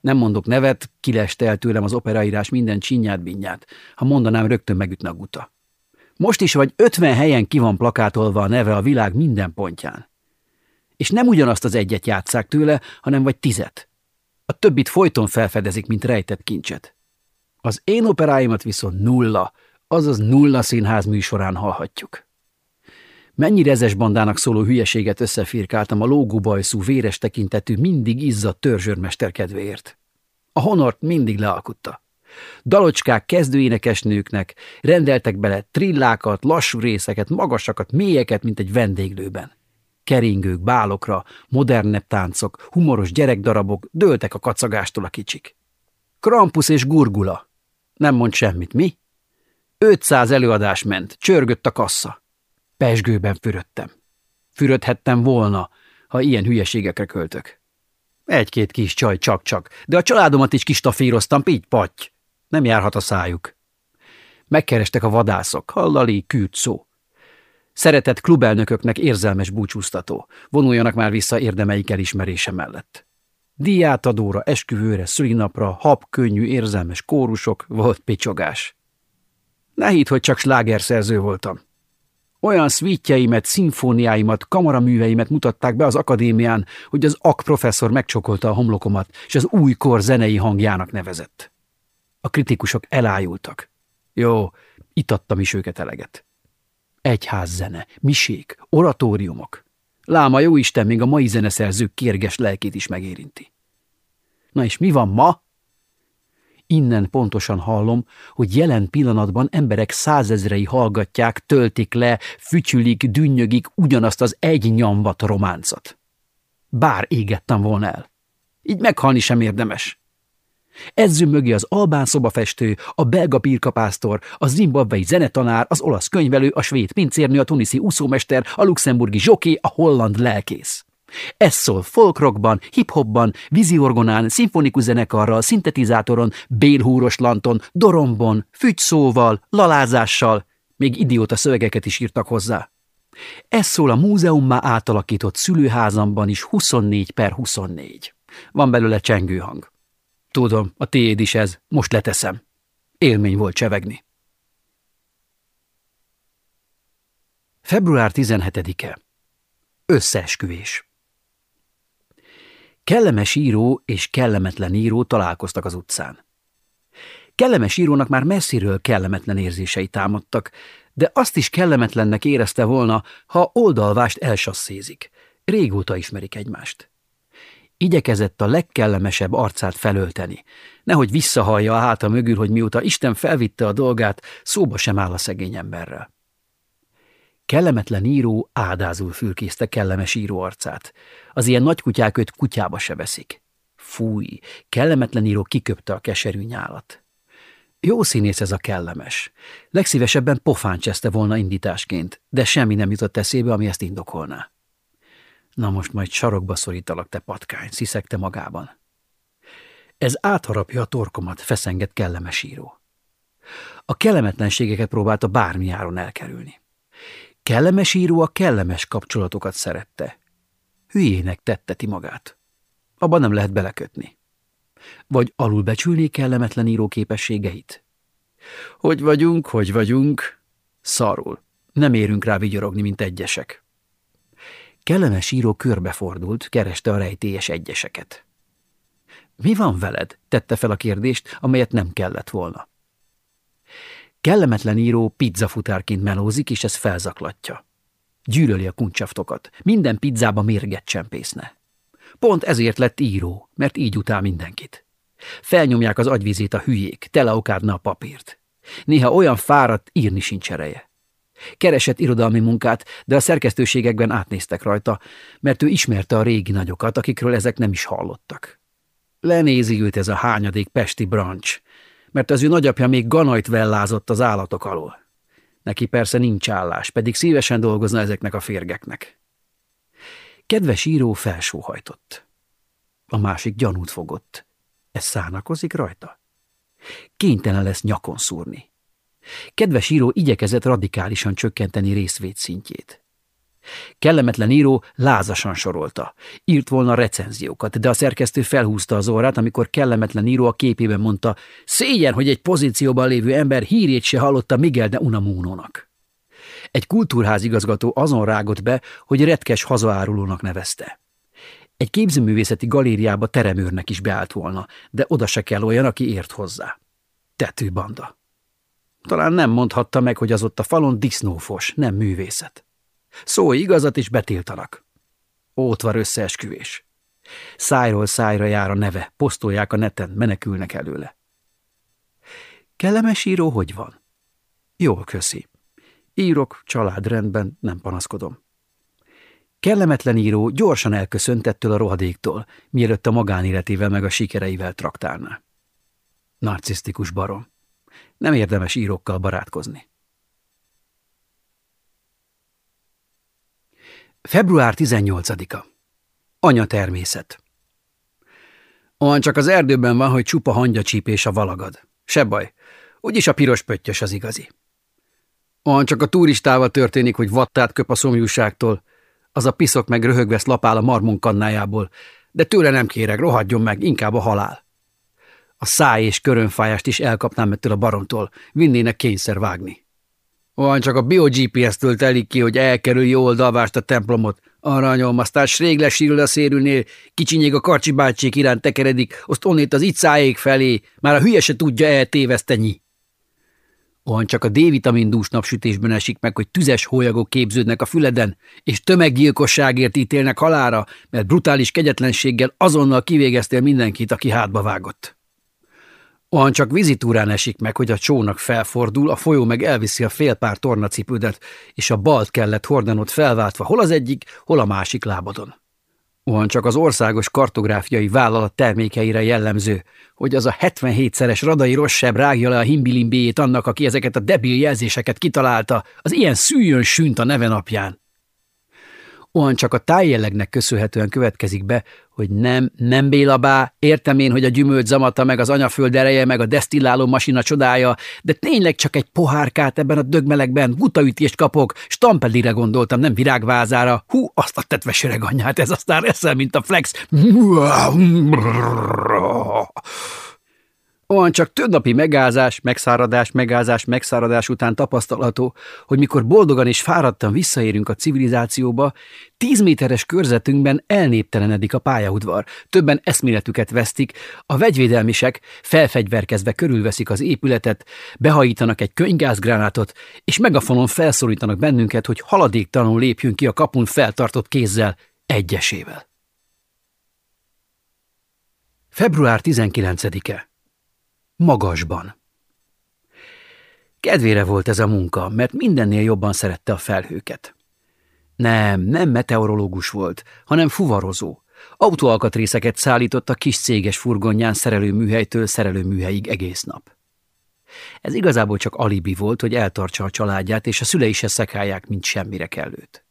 Nem mondok nevet, kileste el tőlem az operaírás minden csinyát binyát. Ha mondanám, rögtön megütne a guta. Most is vagy 50 helyen ki van plakátolva a neve a világ minden pontján. És nem ugyanazt az egyet játszák tőle, hanem vagy tizet. A többit folyton felfedezik, mint rejtett kincset. Az én operáimat viszont nulla, azaz nulla színház műsorán hallhatjuk. Mennyi rezes bandának szóló hülyeséget összefirkáltam a lógubajszú, véres tekintetű, mindig izzadt törzsőrmester kedvéért. A honort mindig lealkutta. Dalocskák kezdőénekesnőknek rendeltek bele trillákat, lassú részeket, magasakat, mélyeket, mint egy vendéglőben. Keringők, bálokra, modernebb táncok, humoros gyerekdarabok dőltek a kacagástól a kicsik. Krampus és gurgula. Nem mond semmit, mi? 500 előadás ment, csörgött a kassa. Pesgőben fürödtem. Fürödhettem volna, ha ilyen hülyeségekre költök. Egy-két kis csaj csak-csak, de a családomat is kistafíroztam, így patty. Nem járhat a szájuk. Megkerestek a vadászok, hallali, kűt szó. Szeretett klubelnököknek érzelmes búcsúztató, vonuljanak már vissza érdemeik elismerése mellett. Diátadóra, esküvőre, szülinapra, hap, könnyű, érzelmes kórusok, volt picsogás. Ne hidd, hogy csak slágerszerző voltam. Olyan szvítjeimet, szimfóniáimat, kamaraműveimet mutatták be az akadémián, hogy az ak professzor megcsokolta a homlokomat, és az új kor zenei hangjának nevezett. A kritikusok elájultak. Jó, itattam is őket eleget. Egyházzene, misék, oratóriumok. Láma jó Isten, még a mai zeneszerzők kérges lelkét is megérinti. Na és mi van ma? Innen pontosan hallom, hogy jelen pillanatban emberek százezrei hallgatják, töltik le, fütyülik, dünnyögik ugyanazt az egy nyamvat románcot. Bár égettem volna el. Így meghalni sem érdemes. Ez zümmögi az albán szobafestő, a belga birkapásztor, a zimbabvei zenetanár, az olasz könyvelő, a svéd pincérnő, a tuniszi úszómester, a luxemburgi zsoké, a holland lelkész. Ez szól folkrockban, hiphopban, víziorgonán, szimfonikus zenekarral, szintetizátoron, bélhúros lanton, dorombon, fügyszóval, lalázással, még idióta szövegeket is írtak hozzá. Ez szól a múzeummá átalakított szülőházamban is 24 per 24. Van belőle csengőhang. Tudom, a tiéd is ez, most leteszem. Élmény volt csevegni. Február 17-e. Összeesküvés. Kellemes író és kellemetlen író találkoztak az utcán. Kellemes írónak már messziről kellemetlen érzései támadtak, de azt is kellemetlennek érezte volna, ha oldalvást elsasszézik. Régóta ismerik egymást. Igyekezett a legkellemesebb arcát felölteni, nehogy visszahallja a háta mögül, hogy mióta Isten felvitte a dolgát, szóba sem áll a szegény emberrel. Kellemetlen író ádázul fülkészte kellemes író arcát. Az ilyen nagy kutyák őt kutyába se veszik. Fúj, kellemetlen író kiköpte a keserű nyálat. Jó színész ez a kellemes. Legszívesebben pofán cseszte volna indításként, de semmi nem jutott eszébe, ami ezt indokolná. Na most majd sarokba szorítalak, te patkány, sziszegte magában. Ez átharapja a torkomat, feszengett kellemes író. A kellemetlenségeket próbálta bármi áron elkerülni. Kellemes író a kellemes kapcsolatokat szerette. Hülyének tetteti magát. Abban nem lehet belekötni. Vagy alulbecsülni kellemetlen író képességeit? Hogy vagyunk, hogy vagyunk? Szarul. Nem érünk rá vigyorogni, mint egyesek. Kellemes író körbefordult, kereste a rejtélyes egyeseket. Mi van veled? tette fel a kérdést, amelyet nem kellett volna. Kellemetlen író pizzafutárként melózik, és ez felzaklatja. Gyűlöli a kuncsaftokat, minden pizzába mérget csempészne. Pont ezért lett író, mert így utál mindenkit. Felnyomják az agyvizét a hülyék, teleokádna a papírt. Néha olyan fáradt, írni sincs ereje. Keresett irodalmi munkát, de a szerkesztőségekben átnéztek rajta, mert ő ismerte a régi nagyokat, akikről ezek nem is hallottak. Lenézi őt ez a hányadék pesti brancs, mert az ő nagyapja még ganajt vellázott az állatok alól. Neki persze nincs állás, pedig szívesen dolgozna ezeknek a férgeknek. Kedves író felsóhajtott. A másik gyanút fogott. Ez szánakozik rajta? Kénytelen lesz nyakon szúrni. Kedves író igyekezett radikálisan csökkenteni részvét szintjét. Kellemetlen író lázasan sorolta. Írt volna recenziókat, de a szerkesztő felhúzta az órát, amikor kellemetlen író a képében mondta, szégyen, hogy egy pozícióban lévő ember hírét se hallotta Miguel de Unamunónak. Egy kultúrházigazgató azon rágott be, hogy retkes hazaárulónak nevezte. Egy képzőművészeti galériába teremőrnek is beállt volna, de oda se kell olyan, aki ért hozzá. Tetőbanda. Talán nem mondhatta meg, hogy az ott a falon disznófos, nem művészet. Szó igazat is betiltanak. Ótvar összeesküvés. Szájról szájra jár a neve, posztolják a neten, menekülnek előle. Kellemes író hogy van? Jól köszi. Írok, család rendben, nem panaszkodom. Kellemetlen író gyorsan elköszöntettől a rohadéktól, mielőtt a magánéletével meg a sikereivel traktálná. Narcisztikus barom. Nem érdemes írókkal barátkozni. Február 18-a. Anya természet. Olyan csak az erdőben van, hogy csupa hangyacsípés a valagad. Se baj, úgyis a piros pöttyös az igazi. Olyan csak a turistával történik, hogy vattát köp a szomjúságtól, az a piszok meg röhögve lapál a marmon de tőle nem kérek, rohadjon meg, inkább a halál. A száj és körönfájást is elkapnám ettől a baromtól, vinnének kényszer vágni. Olyan csak a BioGPS-től telik ki, hogy elkerül jó oldalvást a templomot. Aranyom, aztán rég lesírul a szérülnél, kicsinyég a karcsi bácsék iránt tekeredik, azt onnét az icáék felé, már a hülye se tudja eltéveszteni. Olyan csak a D-vitamin dús napsütésben esik meg, hogy tüzes hólyagok képződnek a füleden, és tömeggyilkosságért ítélnek halára, mert brutális kegyetlenséggel azonnal kivégeztél mindenkit, aki hátba vágott. Olyan csak vizitúrán esik meg, hogy a csónak felfordul, a folyó meg elviszi a fél pár tornacipődet, és a balt kellett hordanod felváltva hol az egyik, hol a másik lábadon. Olyan csak az országos kartográfiai vállalat termékeire jellemző, hogy az a 77-szeres radai rossebb rágja le a himbilimbéjét annak, aki ezeket a debil jelzéseket kitalálta, az ilyen szűjön sünt a neve napján. Olyan csak a tájjellegnek köszönhetően következik be, hogy nem, nem Bélabá, értem én, hogy a gyümölcs zamata, meg az anyaföld ereje, meg a desztilláló masina csodája, de tényleg csak egy pohárkát ebben a dögmelegben, gutaütést kapok, stampedire gondoltam, nem virágvázára. Hú, azt a tetves öreg anyját, ez aztán eszel, mint a flex. Olyan csak több napi megázás, megszáradás, megázás, megszáradás után tapasztalható, hogy mikor boldogan és fáradtan visszaérünk a civilizációba, tíz méteres körzetünkben elnéptelenedik a pályaudvar, többen eszméletüket vesztik, a vegyvédelmisek felfegyverkezve körülveszik az épületet, behajítanak egy könygázgránátot, és megafonon felszólítanak bennünket, hogy haladéktalanul lépjünk ki a kapun feltartott kézzel, egyesével. Február 19-e magasban. Kedvére volt ez a munka, mert mindennél jobban szerette a felhőket. Nem, nem meteorológus volt, hanem fuvarozó. Autóalkatrészeket szállított a kis céges furgonján szerelőműhelytől szerelőműhelyig egész nap. Ez igazából csak alibi volt, hogy eltartsa a családját, és a szülei se szekálják, mint semmire kellőt.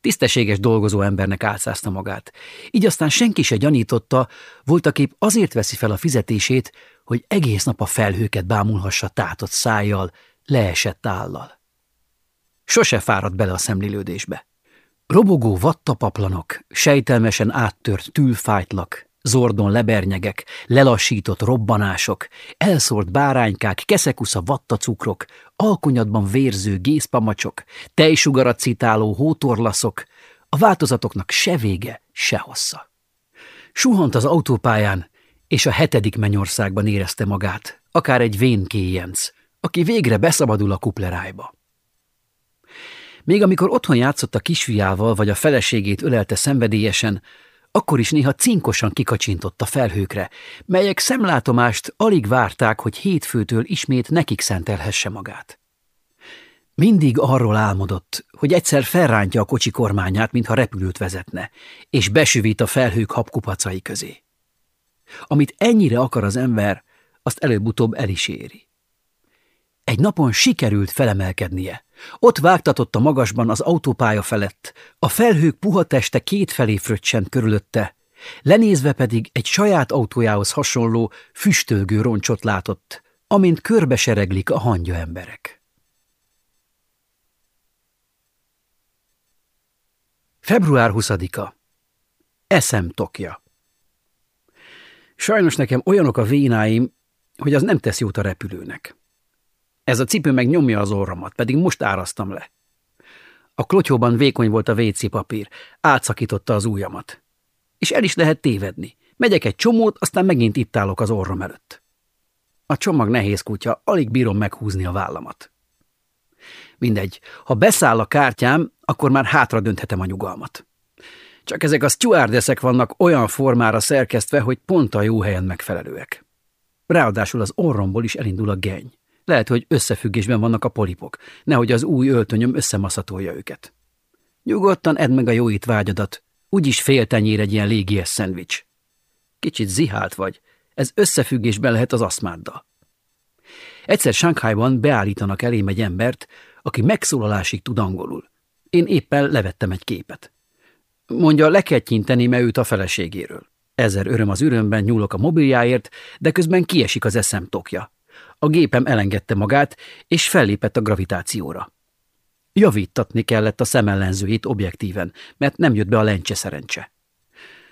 Tisztességes dolgozó embernek álszázta magát. Így aztán senki se gyanította, voltaképp azért veszi fel a fizetését, hogy egész nap a felhőket bámulhassa tátott szájjal, leesett állal. Sose fáradt bele a szemlélődésbe. Robogó vattapaplanok, sejtelmesen áttört tűlfájtlak, zordon lebernyegek, lelassított robbanások, elszórt báránykák, keszekusza vattacukrok, alkonyatban vérző gészpamacsok, tejsugarat citáló hótorlaszok, a változatoknak se vége, se hossza. Suhant az autópályán, és a hetedik mennyországban érezte magát, akár egy vén kéjenc, aki végre beszabadul a kuplerájba. Még amikor otthon játszott a kisfiával, vagy a feleségét ölelte szenvedélyesen, akkor is néha cinkosan kikacsintott a felhőkre, melyek szemlátomást alig várták, hogy hétfőtől ismét nekik szentelhesse magát. Mindig arról álmodott, hogy egyszer felrántja a kocsi kormányát, mintha repülőt vezetne, és besüvít a felhők habkupacai közé. Amit ennyire akar az ember, azt előbb-utóbb el is éri. Egy napon sikerült felemelkednie. Ott vágtatott a magasban az autópálya felett, a felhők puha teste kétfelé fröccsent körülötte, lenézve pedig egy saját autójához hasonló, füstölgő roncsot látott, amint körbesereglik a hangya emberek. Február 20-a. Eszem tokja. Sajnos nekem olyanok a vénáim, hogy az nem tesz jót a repülőnek. Ez a cipő meg nyomja az orromat, pedig most árasztam le. A klotyóban vékony volt a WC papír, átszakította az ujjamat. És el is lehet tévedni. Megyek egy csomót, aztán megint itt állok az orrom előtt. A csomag nehéz kutya, alig bírom meghúzni a vállamat. Mindegy, ha beszáll a kártyám, akkor már hátra dönthetem a nyugalmat. Csak ezek a stewardeszek vannak olyan formára szerkesztve, hogy pont a jó helyen megfelelőek. Ráadásul az orromból is elindul a geny. Lehet, hogy összefüggésben vannak a polipok, nehogy az új öltönyöm összemaszatolja őket. Nyugodtan edd meg a jó vágyadat, úgyis fél tenyér egy ilyen légies szendvics. Kicsit zihált vagy, ez összefüggésben lehet az aszmáddal. Egyszer Shanghaiban beállítanak elém egy embert, aki megszólalásig tud angolul. Én éppen levettem egy képet. Mondja, le kell me őt a feleségéről. Ezer öröm az ürömben nyúlok a mobiljáért, de közben kiesik az eszem tokja. A gépem elengedte magát, és fellépett a gravitációra. Javítatni kellett a szemellenzőjét objektíven, mert nem jött be a lencse szerencse.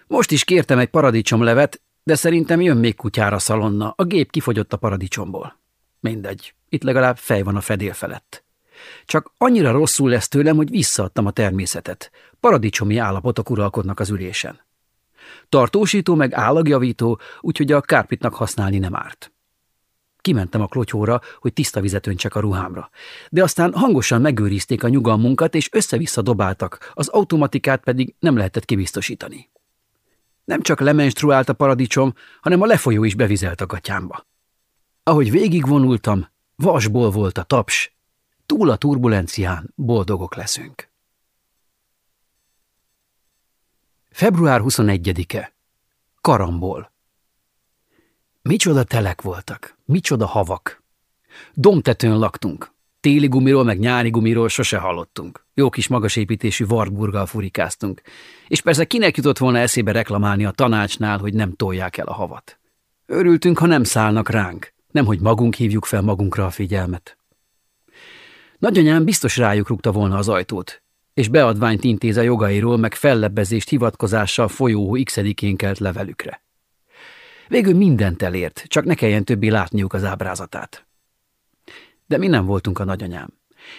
Most is kértem egy paradicsomlevet, de szerintem jön még kutyára szalonna, a gép kifogyott a paradicsomból. Mindegy, itt legalább fej van a fedél felett. Csak annyira rosszul lesz tőlem, hogy visszaadtam a természetet. Paradicsomi állapotok uralkodnak az ülésen. Tartósító meg állagjavító, úgyhogy a kárpitnak használni nem árt. Kimentem a klotyóra, hogy tiszta vizet öntsek a ruhámra. De aztán hangosan megőrizték a nyugalmunkat, és össze-vissza dobáltak, az automatikát pedig nem lehetett kibiztosítani. Nem csak lemenstruált a paradicsom, hanem a lefolyó is bevizelt a gatyámba. Ahogy végigvonultam, vasból volt a taps, túl a turbulencián boldogok leszünk. Február 21-e. Karambol. Micsoda telek voltak, micsoda havak. Domtetőn laktunk. Téli gumiról meg nyári gumiról sose hallottunk. Jó kis magasépítésű Wartburggal furikáztunk. És persze kinek jutott volna eszébe reklamálni a tanácsnál, hogy nem tolják el a havat. Örültünk, ha nem szállnak ránk, nemhogy magunk hívjuk fel magunkra a figyelmet. Nagyanyám biztos rájuk rúgta volna az ajtót, és beadványt intéz a jogairól, meg fellebbezést hivatkozással folyó x kelt levelükre. Végül mindent elért, csak ne kelljen többé látniuk az ábrázatát. De mi nem voltunk a nagyanyám.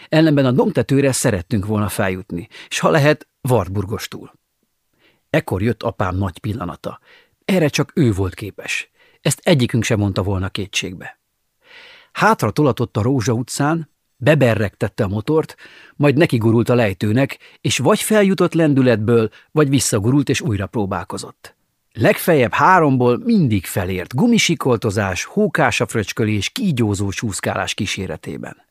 Ellenben a domtetőre szerettünk volna feljutni, és ha lehet, Wartburgostúl. Ekkor jött apám nagy pillanata. Erre csak ő volt képes. Ezt egyikünk sem mondta volna kétségbe. Hátra tolatott a Rózsa utcán, beberregtette a motort, majd nekigurult a lejtőnek, és vagy feljutott lendületből, vagy visszagurult és újra próbálkozott. Legfeljebb háromból mindig felért gumisikoltozás, hókásafröcskölés, kígyózó csúszkálás kíséretében.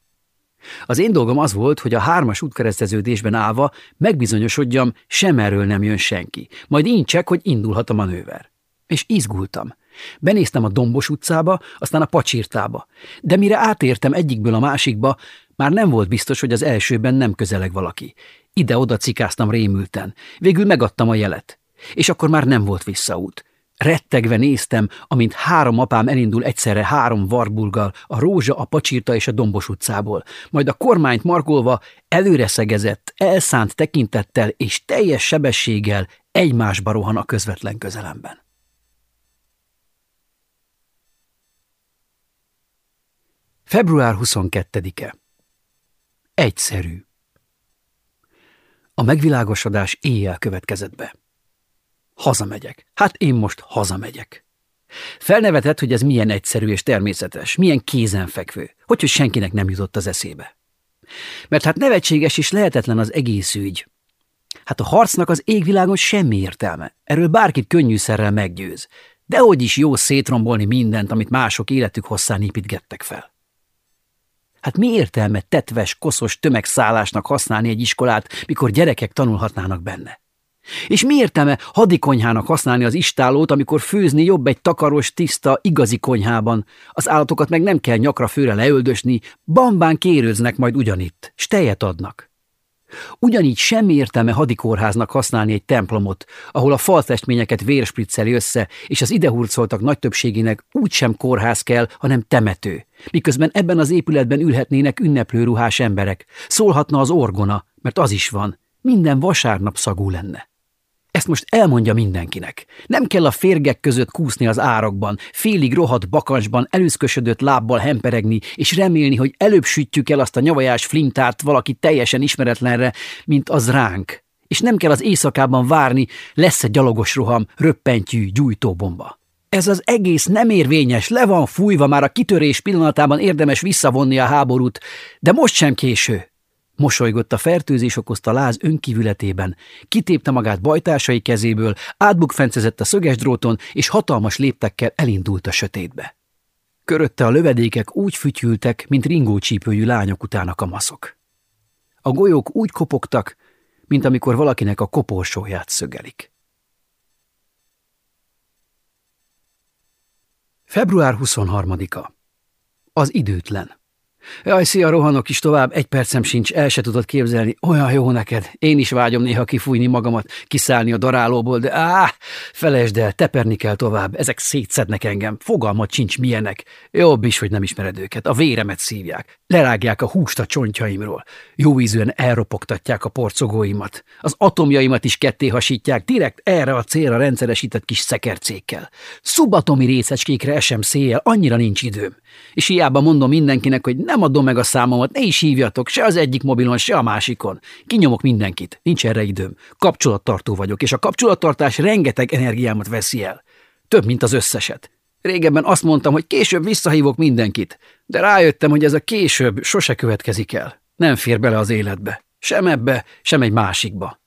Az én dolgom az volt, hogy a hármas útkereszteződésben állva megbizonyosodjam, sem erről nem jön senki, majd én csak, hogy indulhat a manőver. És izgultam. Benéztem a Dombos utcába, aztán a Pacsirtába, de mire átértem egyikből a másikba, már nem volt biztos, hogy az elsőben nem közeleg valaki. Ide-oda cikáztam rémülten. Végül megadtam a jelet. És akkor már nem volt visszaút. Rettegve néztem, amint három apám elindul egyszerre három varbulgal, a Rózsa, a Pacsirta és a Dombos utcából, majd a kormányt markolva előre szegezett, elszánt tekintettel és teljes sebességgel egymásba rohan a közvetlen közelemben. Február 22-e Egyszerű A megvilágosodás éjjel következett be. Hazamegyek. Hát én most hazamegyek. Felnevetett, hogy ez milyen egyszerű és természetes, milyen kézenfekvő, hogy, hogy senkinek nem jutott az eszébe. Mert hát nevetséges és lehetetlen az egész ügy. Hát a harcnak az égvilágon semmi értelme. Erről bárkit könnyűszerrel meggyőz. De hogy is jó szétrombolni mindent, amit mások életük hosszán építgettek fel. Hát mi értelme tetves, koszos tömegszállásnak használni egy iskolát, mikor gyerekek tanulhatnának benne? És mi értelme hadikonyhának használni az istálót, amikor főzni jobb egy takaros, tiszta, igazi konyhában? Az állatokat meg nem kell nyakra főre leöldösni, bambán kérőznek majd ugyanitt, s tejet adnak. Ugyanígy semmi értelme hadikórháznak használni egy templomot, ahol a falfestményeket vérspricceli össze, és az idehurcoltak nagy többségének úgysem kórház kell, hanem temető. Miközben ebben az épületben ülhetnének ünneplő ruhás emberek. Szólhatna az orgona, mert az is van. Minden vasárnap szagú lenne. Ezt most elmondja mindenkinek. Nem kell a férgek között kúszni az árokban, félig rohadt bakancsban előszkösödött lábbal hemperegni, és remélni, hogy előbb sütjük el azt a nyavajás flintát valaki teljesen ismeretlenre, mint az ránk. És nem kell az éjszakában várni, lesz egy gyalogos roham, röppentyű, gyújtóbomba. Ez az egész nem érvényes, le van fújva, már a kitörés pillanatában érdemes visszavonni a háborút, de most sem késő. Mosolygott a fertőzés okozta láz önkívületében, kitépte magát bajtársai kezéből, átbukfencezett a szöges dróton, és hatalmas léptekkel elindult a sötétbe. Körötte a lövedékek úgy fütyültek, mint ringócsípőjű lányok után a kamaszok. A golyók úgy kopogtak, mint amikor valakinek a koporsóját szögelik. Február 23-a. Az időtlen. Jaj, szia, rohanok is tovább, egy percem sincs, el se tudod képzelni. Olyan jó neked. Én is vágyom néha kifújni magamat, kiszállni a darálóból, de áh, felejtsd el, teperni kell tovább. Ezek szétszednek engem, fogalmat sincs milyenek. Jobb is, hogy nem ismered őket, a véremet szívják. Lerágják a húst a csontjaimról. Jó ízűen elropogtatják a porcogóimat. Az atomjaimat is ketté hasítják, direkt erre a célra rendszeresített kis szekercékkel. Szubatomi részecskékre esem széjjel, annyira nincs időm. És hiába mondom mindenkinek, hogy nem adom meg a számomat, ne is hívjatok, se az egyik mobilon, se a másikon. Kinyomok mindenkit, nincs erre időm. Kapcsolattartó vagyok, és a kapcsolattartás rengeteg energiámat veszi el. Több, mint az összeset. Régebben azt mondtam, hogy később visszahívok mindenkit, de rájöttem, hogy ez a később sose következik el. Nem fér bele az életbe. Sem ebbe, sem egy másikba.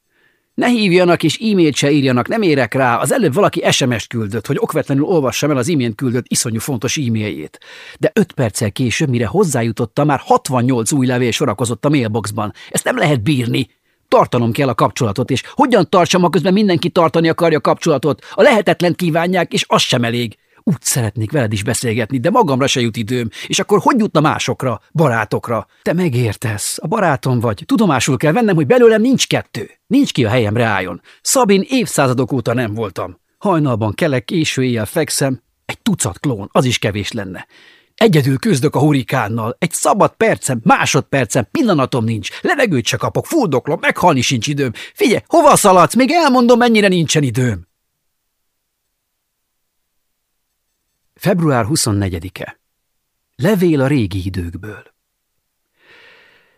Ne hívjanak és e-mailt se írjanak, nem érek rá. Az előbb valaki SMS-t küldött, hogy okvetlenül olvassam el az imént küldött iszonyú fontos e-mailjét. De öt perccel később, mire hozzájutottam, már 68 új levél sorakozott a mailboxban. Ezt nem lehet bírni. Tartanom kell a kapcsolatot, és hogyan tartsam, ha közben mindenki tartani akarja a kapcsolatot? A lehetetlen kívánják, és az sem elég. Úgy szeretnék veled is beszélgetni, de magamra se jut időm, és akkor hogy jutna másokra, barátokra? Te megértesz, a barátom vagy, tudomásul kell vennem, hogy belőlem nincs kettő. Nincs ki a helyemre álljon. Szabin évszázadok óta nem voltam. Hajnalban kelek, késő éjjel fekszem, egy tucat klón, az is kevés lenne. Egyedül küzdök a hurikánnal, egy szabad percem, másodpercem, pillanatom nincs, levegőt se kapok, fuldoklom, meghalni sincs időm. Figyelj, hova szaladsz, még elmondom, mennyire nincsen időm. Február 24-e. Levél a régi időkből.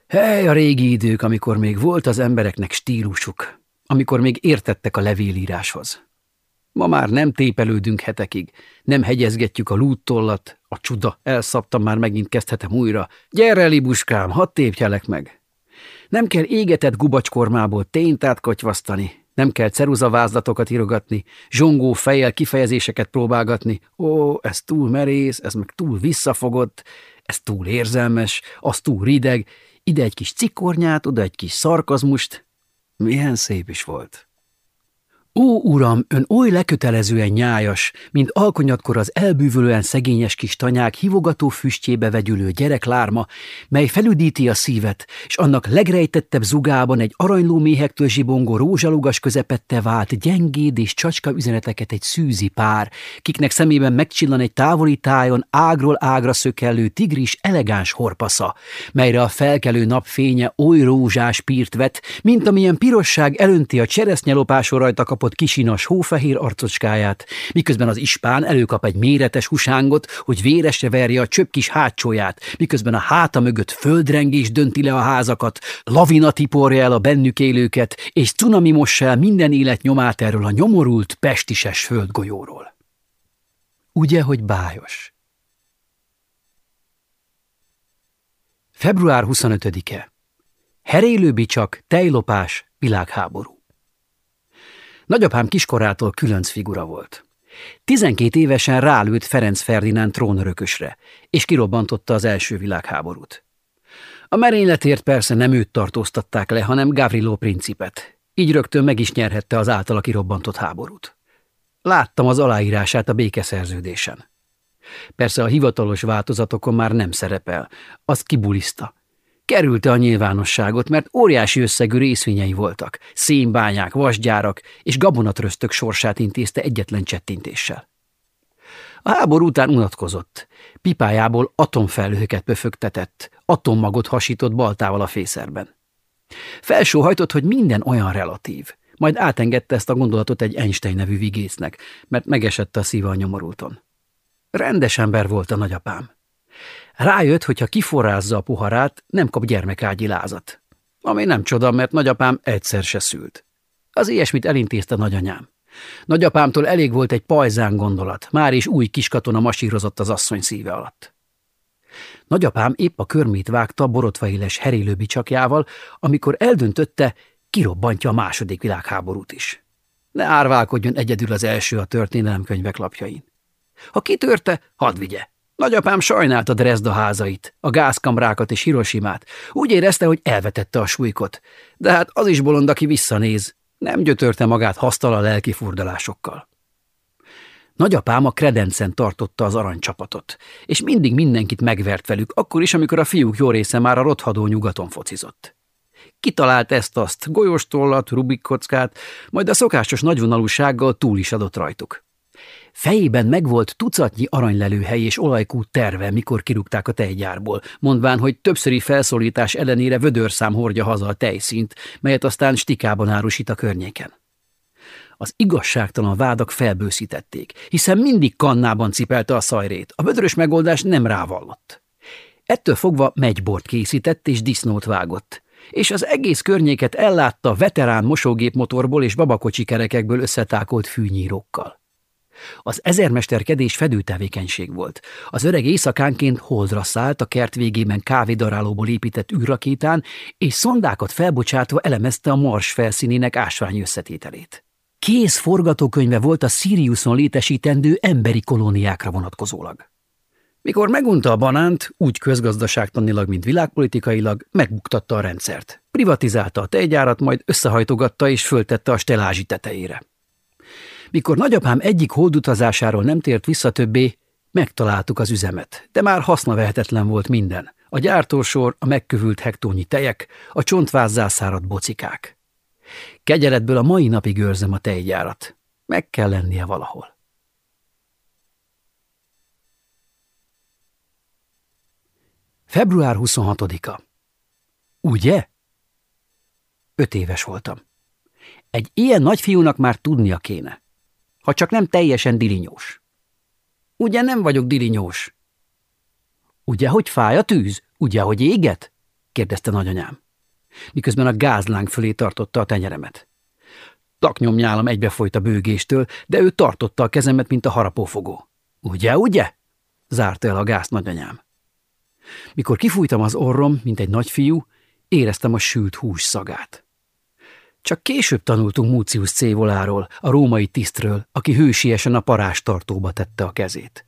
Hely, a régi idők, amikor még volt az embereknek stílusuk, amikor még értettek a levélíráshoz. Ma már nem tépelődünk hetekig, nem hegyezgetjük a lúttollat, a csuda, elszaptam, már megint kezdhetem újra. Gyere, libuskám, hadd tépjelek meg! Nem kell égetett gubacskormából tényt átkotyvasztani, nem kell ceruzavázlatokat írogatni, zsongó fejjel kifejezéseket próbálgatni. Ó, ez túl merész, ez meg túl visszafogott, ez túl érzelmes, az túl rideg, ide egy kis cikornyát, oda egy kis szarkazmust. Milyen szép is volt. Ó, uram, ön oly lekötelezően nyájas, mint alkonyatkor az elbűvölően szegényes kis tanyák hivogató füstjébe vegyülő gyereklárma, mely felüdíti a szívet, és annak legrejtettebb zugában egy aranyló méhektől zsibongó rózsalugas közepette vált gyengéd és csacska üzeneteket egy szűzi pár, kiknek szemében megcsillan egy távoli tájon ágról ágra szökellő tigris elegáns horpasza, melyre a felkelő napfénye oly rózsás pírt vet, mint amilyen pirosság elönti a cseresznyelopáson rajta kapott kisinas hófehér arcocskáját, miközben az ispán előkap egy méretes husángot, hogy véresre verje a csöpp kis hátsóját, miközben a háta mögött földrengés dönti le a házakat, lavina tiporja el a bennük élőket, és cunami mossa el minden élet nyomát erről a nyomorult, pestises földgolyóról. Ugye, hogy bájos? Február 25-e. Herélőbicsak, tejlopás, világháború. Nagyapám kiskorától különc figura volt. Tizenkét évesen rálőtt Ferenc Ferdinánd trónörökösre, és kirobbantotta az első világháborút. A merényletért persze nem őt tartóztatták le, hanem Gavrilo principet. Így rögtön meg is nyerhette az általa kirobbantott háborút. Láttam az aláírását a békeszerződésen. Persze a hivatalos változatokon már nem szerepel, az kibuliszta, Kerülte a nyilvánosságot, mert óriási összegű részvényei voltak, szénbányák, vasgyárak és gabonatröztök sorsát intézte egyetlen csettintéssel. A háború után unatkozott. Pipájából atomfelhőket befögtetett, atommagot hasított baltával a fészerben. Felsóhajtott, hogy minden olyan relatív, majd átengedte ezt a gondolatot egy Einstein nevű vigésznek, mert megesett a szíve a nyomorulton. Rendes ember volt a nagyapám. Rájött, hogy ha kiforrázza a puharát, nem kap gyermekágyi lázat. Ami nem csoda, mert nagyapám egyszer se szült. Az ilyesmit elintézte nagyanyám. Nagyapámtól elég volt egy pajzán gondolat, már is új kiskatona masírozott az asszony szíve alatt. Nagyapám épp a körmét vágta borotvaéles herélőbicsakjával, amikor eldöntötte, kirobbantja a második világháborút is. Ne árválkodjon egyedül az első a történelemkönyvek lapjain. Ha kitörte, hadd vigye. Nagyapám sajnálta Dresda házait, a gázkamrákat és Hiroshimát. Úgy érezte, hogy elvetette a súlykot. De hát az is bolond, aki visszanéz. Nem gyötörte magát hasztal a lelki furdalásokkal. Nagyapám a kredencen tartotta az aranycsapatot, és mindig mindenkit megvert velük, akkor is, amikor a fiúk jó része már a rothadó nyugaton focizott. Kitalált ezt-azt, golyóstollat, rubik kockát, majd a szokásos nagyvonalúsággal túl is adott rajtuk. Fejében megvolt tucatnyi aranylelőhely és olajkút terve, mikor kirúgták a tejgyárból, mondván, hogy többszöri felszólítás ellenére vödörszám hordja haza a tejszínt, melyet aztán stikában árusít a környéken. Az igazságtalan vádak felbőszítették, hiszen mindig kannában cipelte a szajrét, a vödörös megoldás nem rávallott. Ettől fogva megybort készített és disznót vágott, és az egész környéket ellátta veterán mosógépmotorból és babakocsi kerekekből összetákolt fűnyírókkal. Az ezermesterkedés fedőtevékenység volt. Az öreg éjszakánként holdra szállt a kert végében kávédarálóból épített űrrakétán, és szondákat felbocsátva elemezte a Mars felszínének ásvány összetételét. Kész forgatókönyve volt a Siriuson létesítendő emberi kolóniákra vonatkozólag. Mikor megunta a banánt, úgy közgazdaságtanilag, mint világpolitikailag, megbuktatta a rendszert. Privatizálta a tejgyárat, majd összehajtogatta és föltette a stelázsi tetejére. Mikor nagyapám egyik holdutazásáról nem tért vissza többé, megtaláltuk az üzemet, de már hasznavehetetlen volt minden. A gyártósor, a megkövült hektónyi tejek, a csontvázzá száradt bocikák. Kegyeletből a mai napig őrzem a tejgyárat. Meg kell lennie valahol. Február 26-a. Ugye? Öt éves voltam. Egy ilyen nagyfiúnak már tudnia kéne ha csak nem teljesen dilinyós. Ugye nem vagyok dilinyós? Ugye, hogy fáj a tűz? Ugye, hogy éget? kérdezte nagyanyám, miközben a gázláng fölé tartotta a tenyeremet. Taknyomnyálam egybefolyt a bőgéstől, de ő tartotta a kezemet, mint a harapófogó. Ugye, ugye? zárta el a gáz nagyanyám. Mikor kifújtam az orrom, mint egy nagyfiú, éreztem a sült hús szagát. Csak később tanultunk Múcius Cévoláról, a római tisztről, aki hősiesen a parástartóba tette a kezét.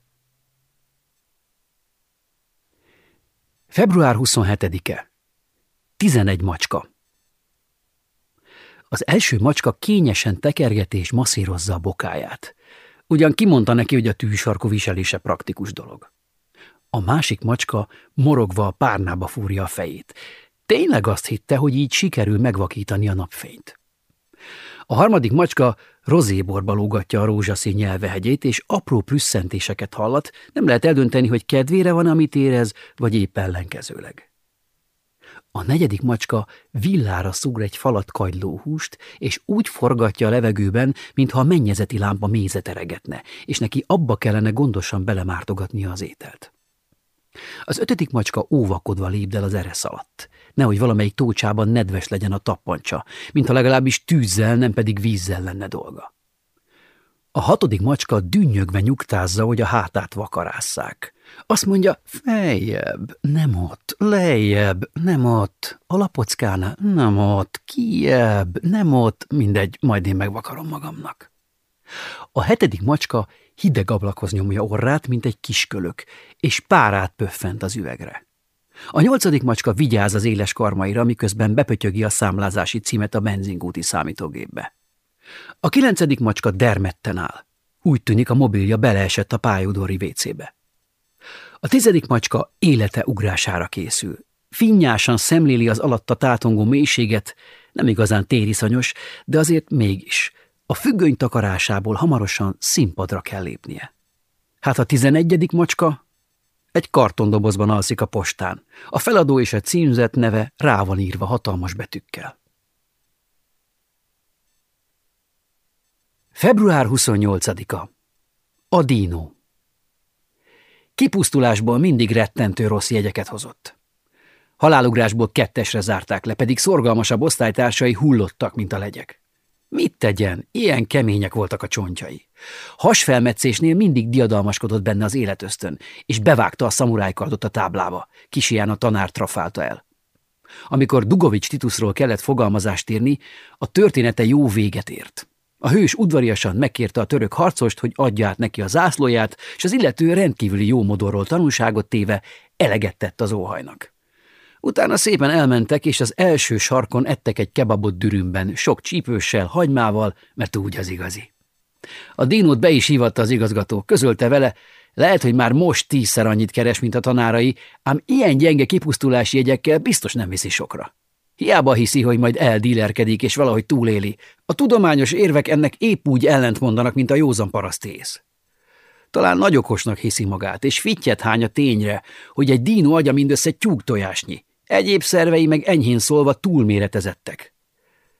Február 27-e. 11 macska. Az első macska kényesen tekergeti és masszírozza a bokáját. Ugyan kimondta neki, hogy a tűsarkú viselése praktikus dolog. A másik macska morogva a párnába fúrja a fejét, Tényleg azt hitte, hogy így sikerül megvakítani a napfényt. A harmadik macska rozéborba lógatja a rózsaszín nyelvehegyét, és apró plüsszentéseket hallat, nem lehet eldönteni, hogy kedvére van, amit érez, vagy épp ellenkezőleg. A negyedik macska villára szúr egy falat kagyló húst, és úgy forgatja a levegőben, mintha a mennyezeti lámpa mézet eregetne, és neki abba kellene gondosan belemártogatnia az ételt. Az ötödik macska óvakodva lépdel az eresz alatt nehogy valamelyik tócsában nedves legyen a tappancsa, mintha legalábbis tűzzel, nem pedig vízzel lenne dolga. A hatodik macska dünnyögve nyugtázza, hogy a hátát vakarásszák. Azt mondja, feljebb, nem ott, lejjebb, nem ott, a lapockánál, nem ott, kiebb, nem ott, mindegy, majd én megvakarom magamnak. A hetedik macska hideg ablakhoz nyomja orrát, mint egy kiskölök, és párát pöffent az üvegre. A nyolcadik macska vigyáz az éles karmaira, miközben bepötyögi a számlázási címet a benzingúti számítógépbe. A kilencedik macska dermedten áll. Úgy tűnik, a mobilja beleesett a pályaudvari vécébe. A tizedik macska élete ugrására készül. Finnyásan szemléli az alatta tátongó mélységet, nem igazán tériszonyos, de azért mégis. A függöny takarásából hamarosan színpadra kell lépnie. Hát a tizenegyedik macska egy kartondobozban alszik a postán. A feladó és a címzet neve rá van írva hatalmas betűkkel. Február 28-a. A dínó. Kipusztulásból mindig rettentő rossz jegyeket hozott. Halálugrásból kettesre zárták le, pedig szorgalmasabb osztálytársai hullottak, mint a legyek. Mit tegyen? Ilyen kemények voltak a csontjai. Hasfelmetszésnél mindig diadalmaskodott benne az életösztön, és bevágta a szamurájkardot a táblába. Kisiján a tanár trafálta el. Amikor Dugovics Titusról kellett fogalmazást írni, a története jó véget ért. A hős udvariasan megkérte a török harcost, hogy adja át neki a zászlóját, és az illető rendkívüli jó modorról tanulságot téve eleget tett az óhajnak. Utána szépen elmentek, és az első sarkon ettek egy kebabot dürümben, sok csípőssel, hagymával, mert úgy az igazi. A dinót be is hívatta az igazgató, közölte vele, lehet, hogy már most tízszer annyit keres, mint a tanárai, ám ilyen gyenge kipusztulási jegyekkel biztos nem viszi sokra. Hiába hiszi, hogy majd eldílerkedik és valahogy túléli. A tudományos érvek ennek épp úgy ellent mondanak, mint a józan parasztész. Talán nagy okosnak hiszi magát, és fittyet hány a tényre, hogy egy dínó agya mindössze tyúk tojásnyi. Egyéb szervei meg enyhén szólva túlméretezettek.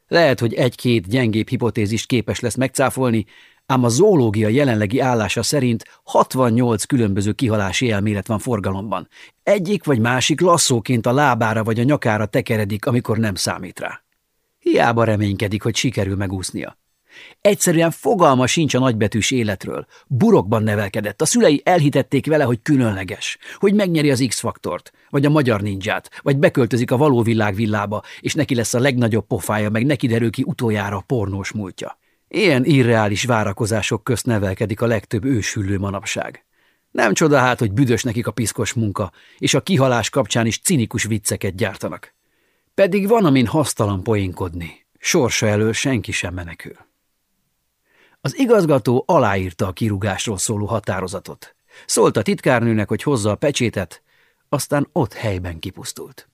Lehet, hogy egy-két gyengébb hipotézist képes lesz megcáfolni, ám a zoológia jelenlegi állása szerint 68 különböző kihalási elmélet van forgalomban. Egyik vagy másik lasszóként a lábára vagy a nyakára tekeredik, amikor nem számít rá. Hiába reménykedik, hogy sikerül megúsznia. Egyszerűen fogalma sincs a nagybetűs életről. Burokban nevelkedett, a szülei elhitették vele, hogy különleges, hogy megnyeri az X-faktort, vagy a magyar ninját, vagy beköltözik a való világ villába, és neki lesz a legnagyobb pofája, meg neki derül ki utoljára a pornós múltja. Ilyen irreális várakozások közt nevelkedik a legtöbb ősülő manapság. Nem csoda hát, hogy büdös nekik a piszkos munka, és a kihalás kapcsán is cinikus vicceket gyártanak. Pedig van, amin hasztalan poénkodni. Sorsa elől senki sem menekül. Az igazgató aláírta a kirúgásról szóló határozatot. Szólt a titkárnőnek, hogy hozza a pecsétet, aztán ott helyben kipusztult.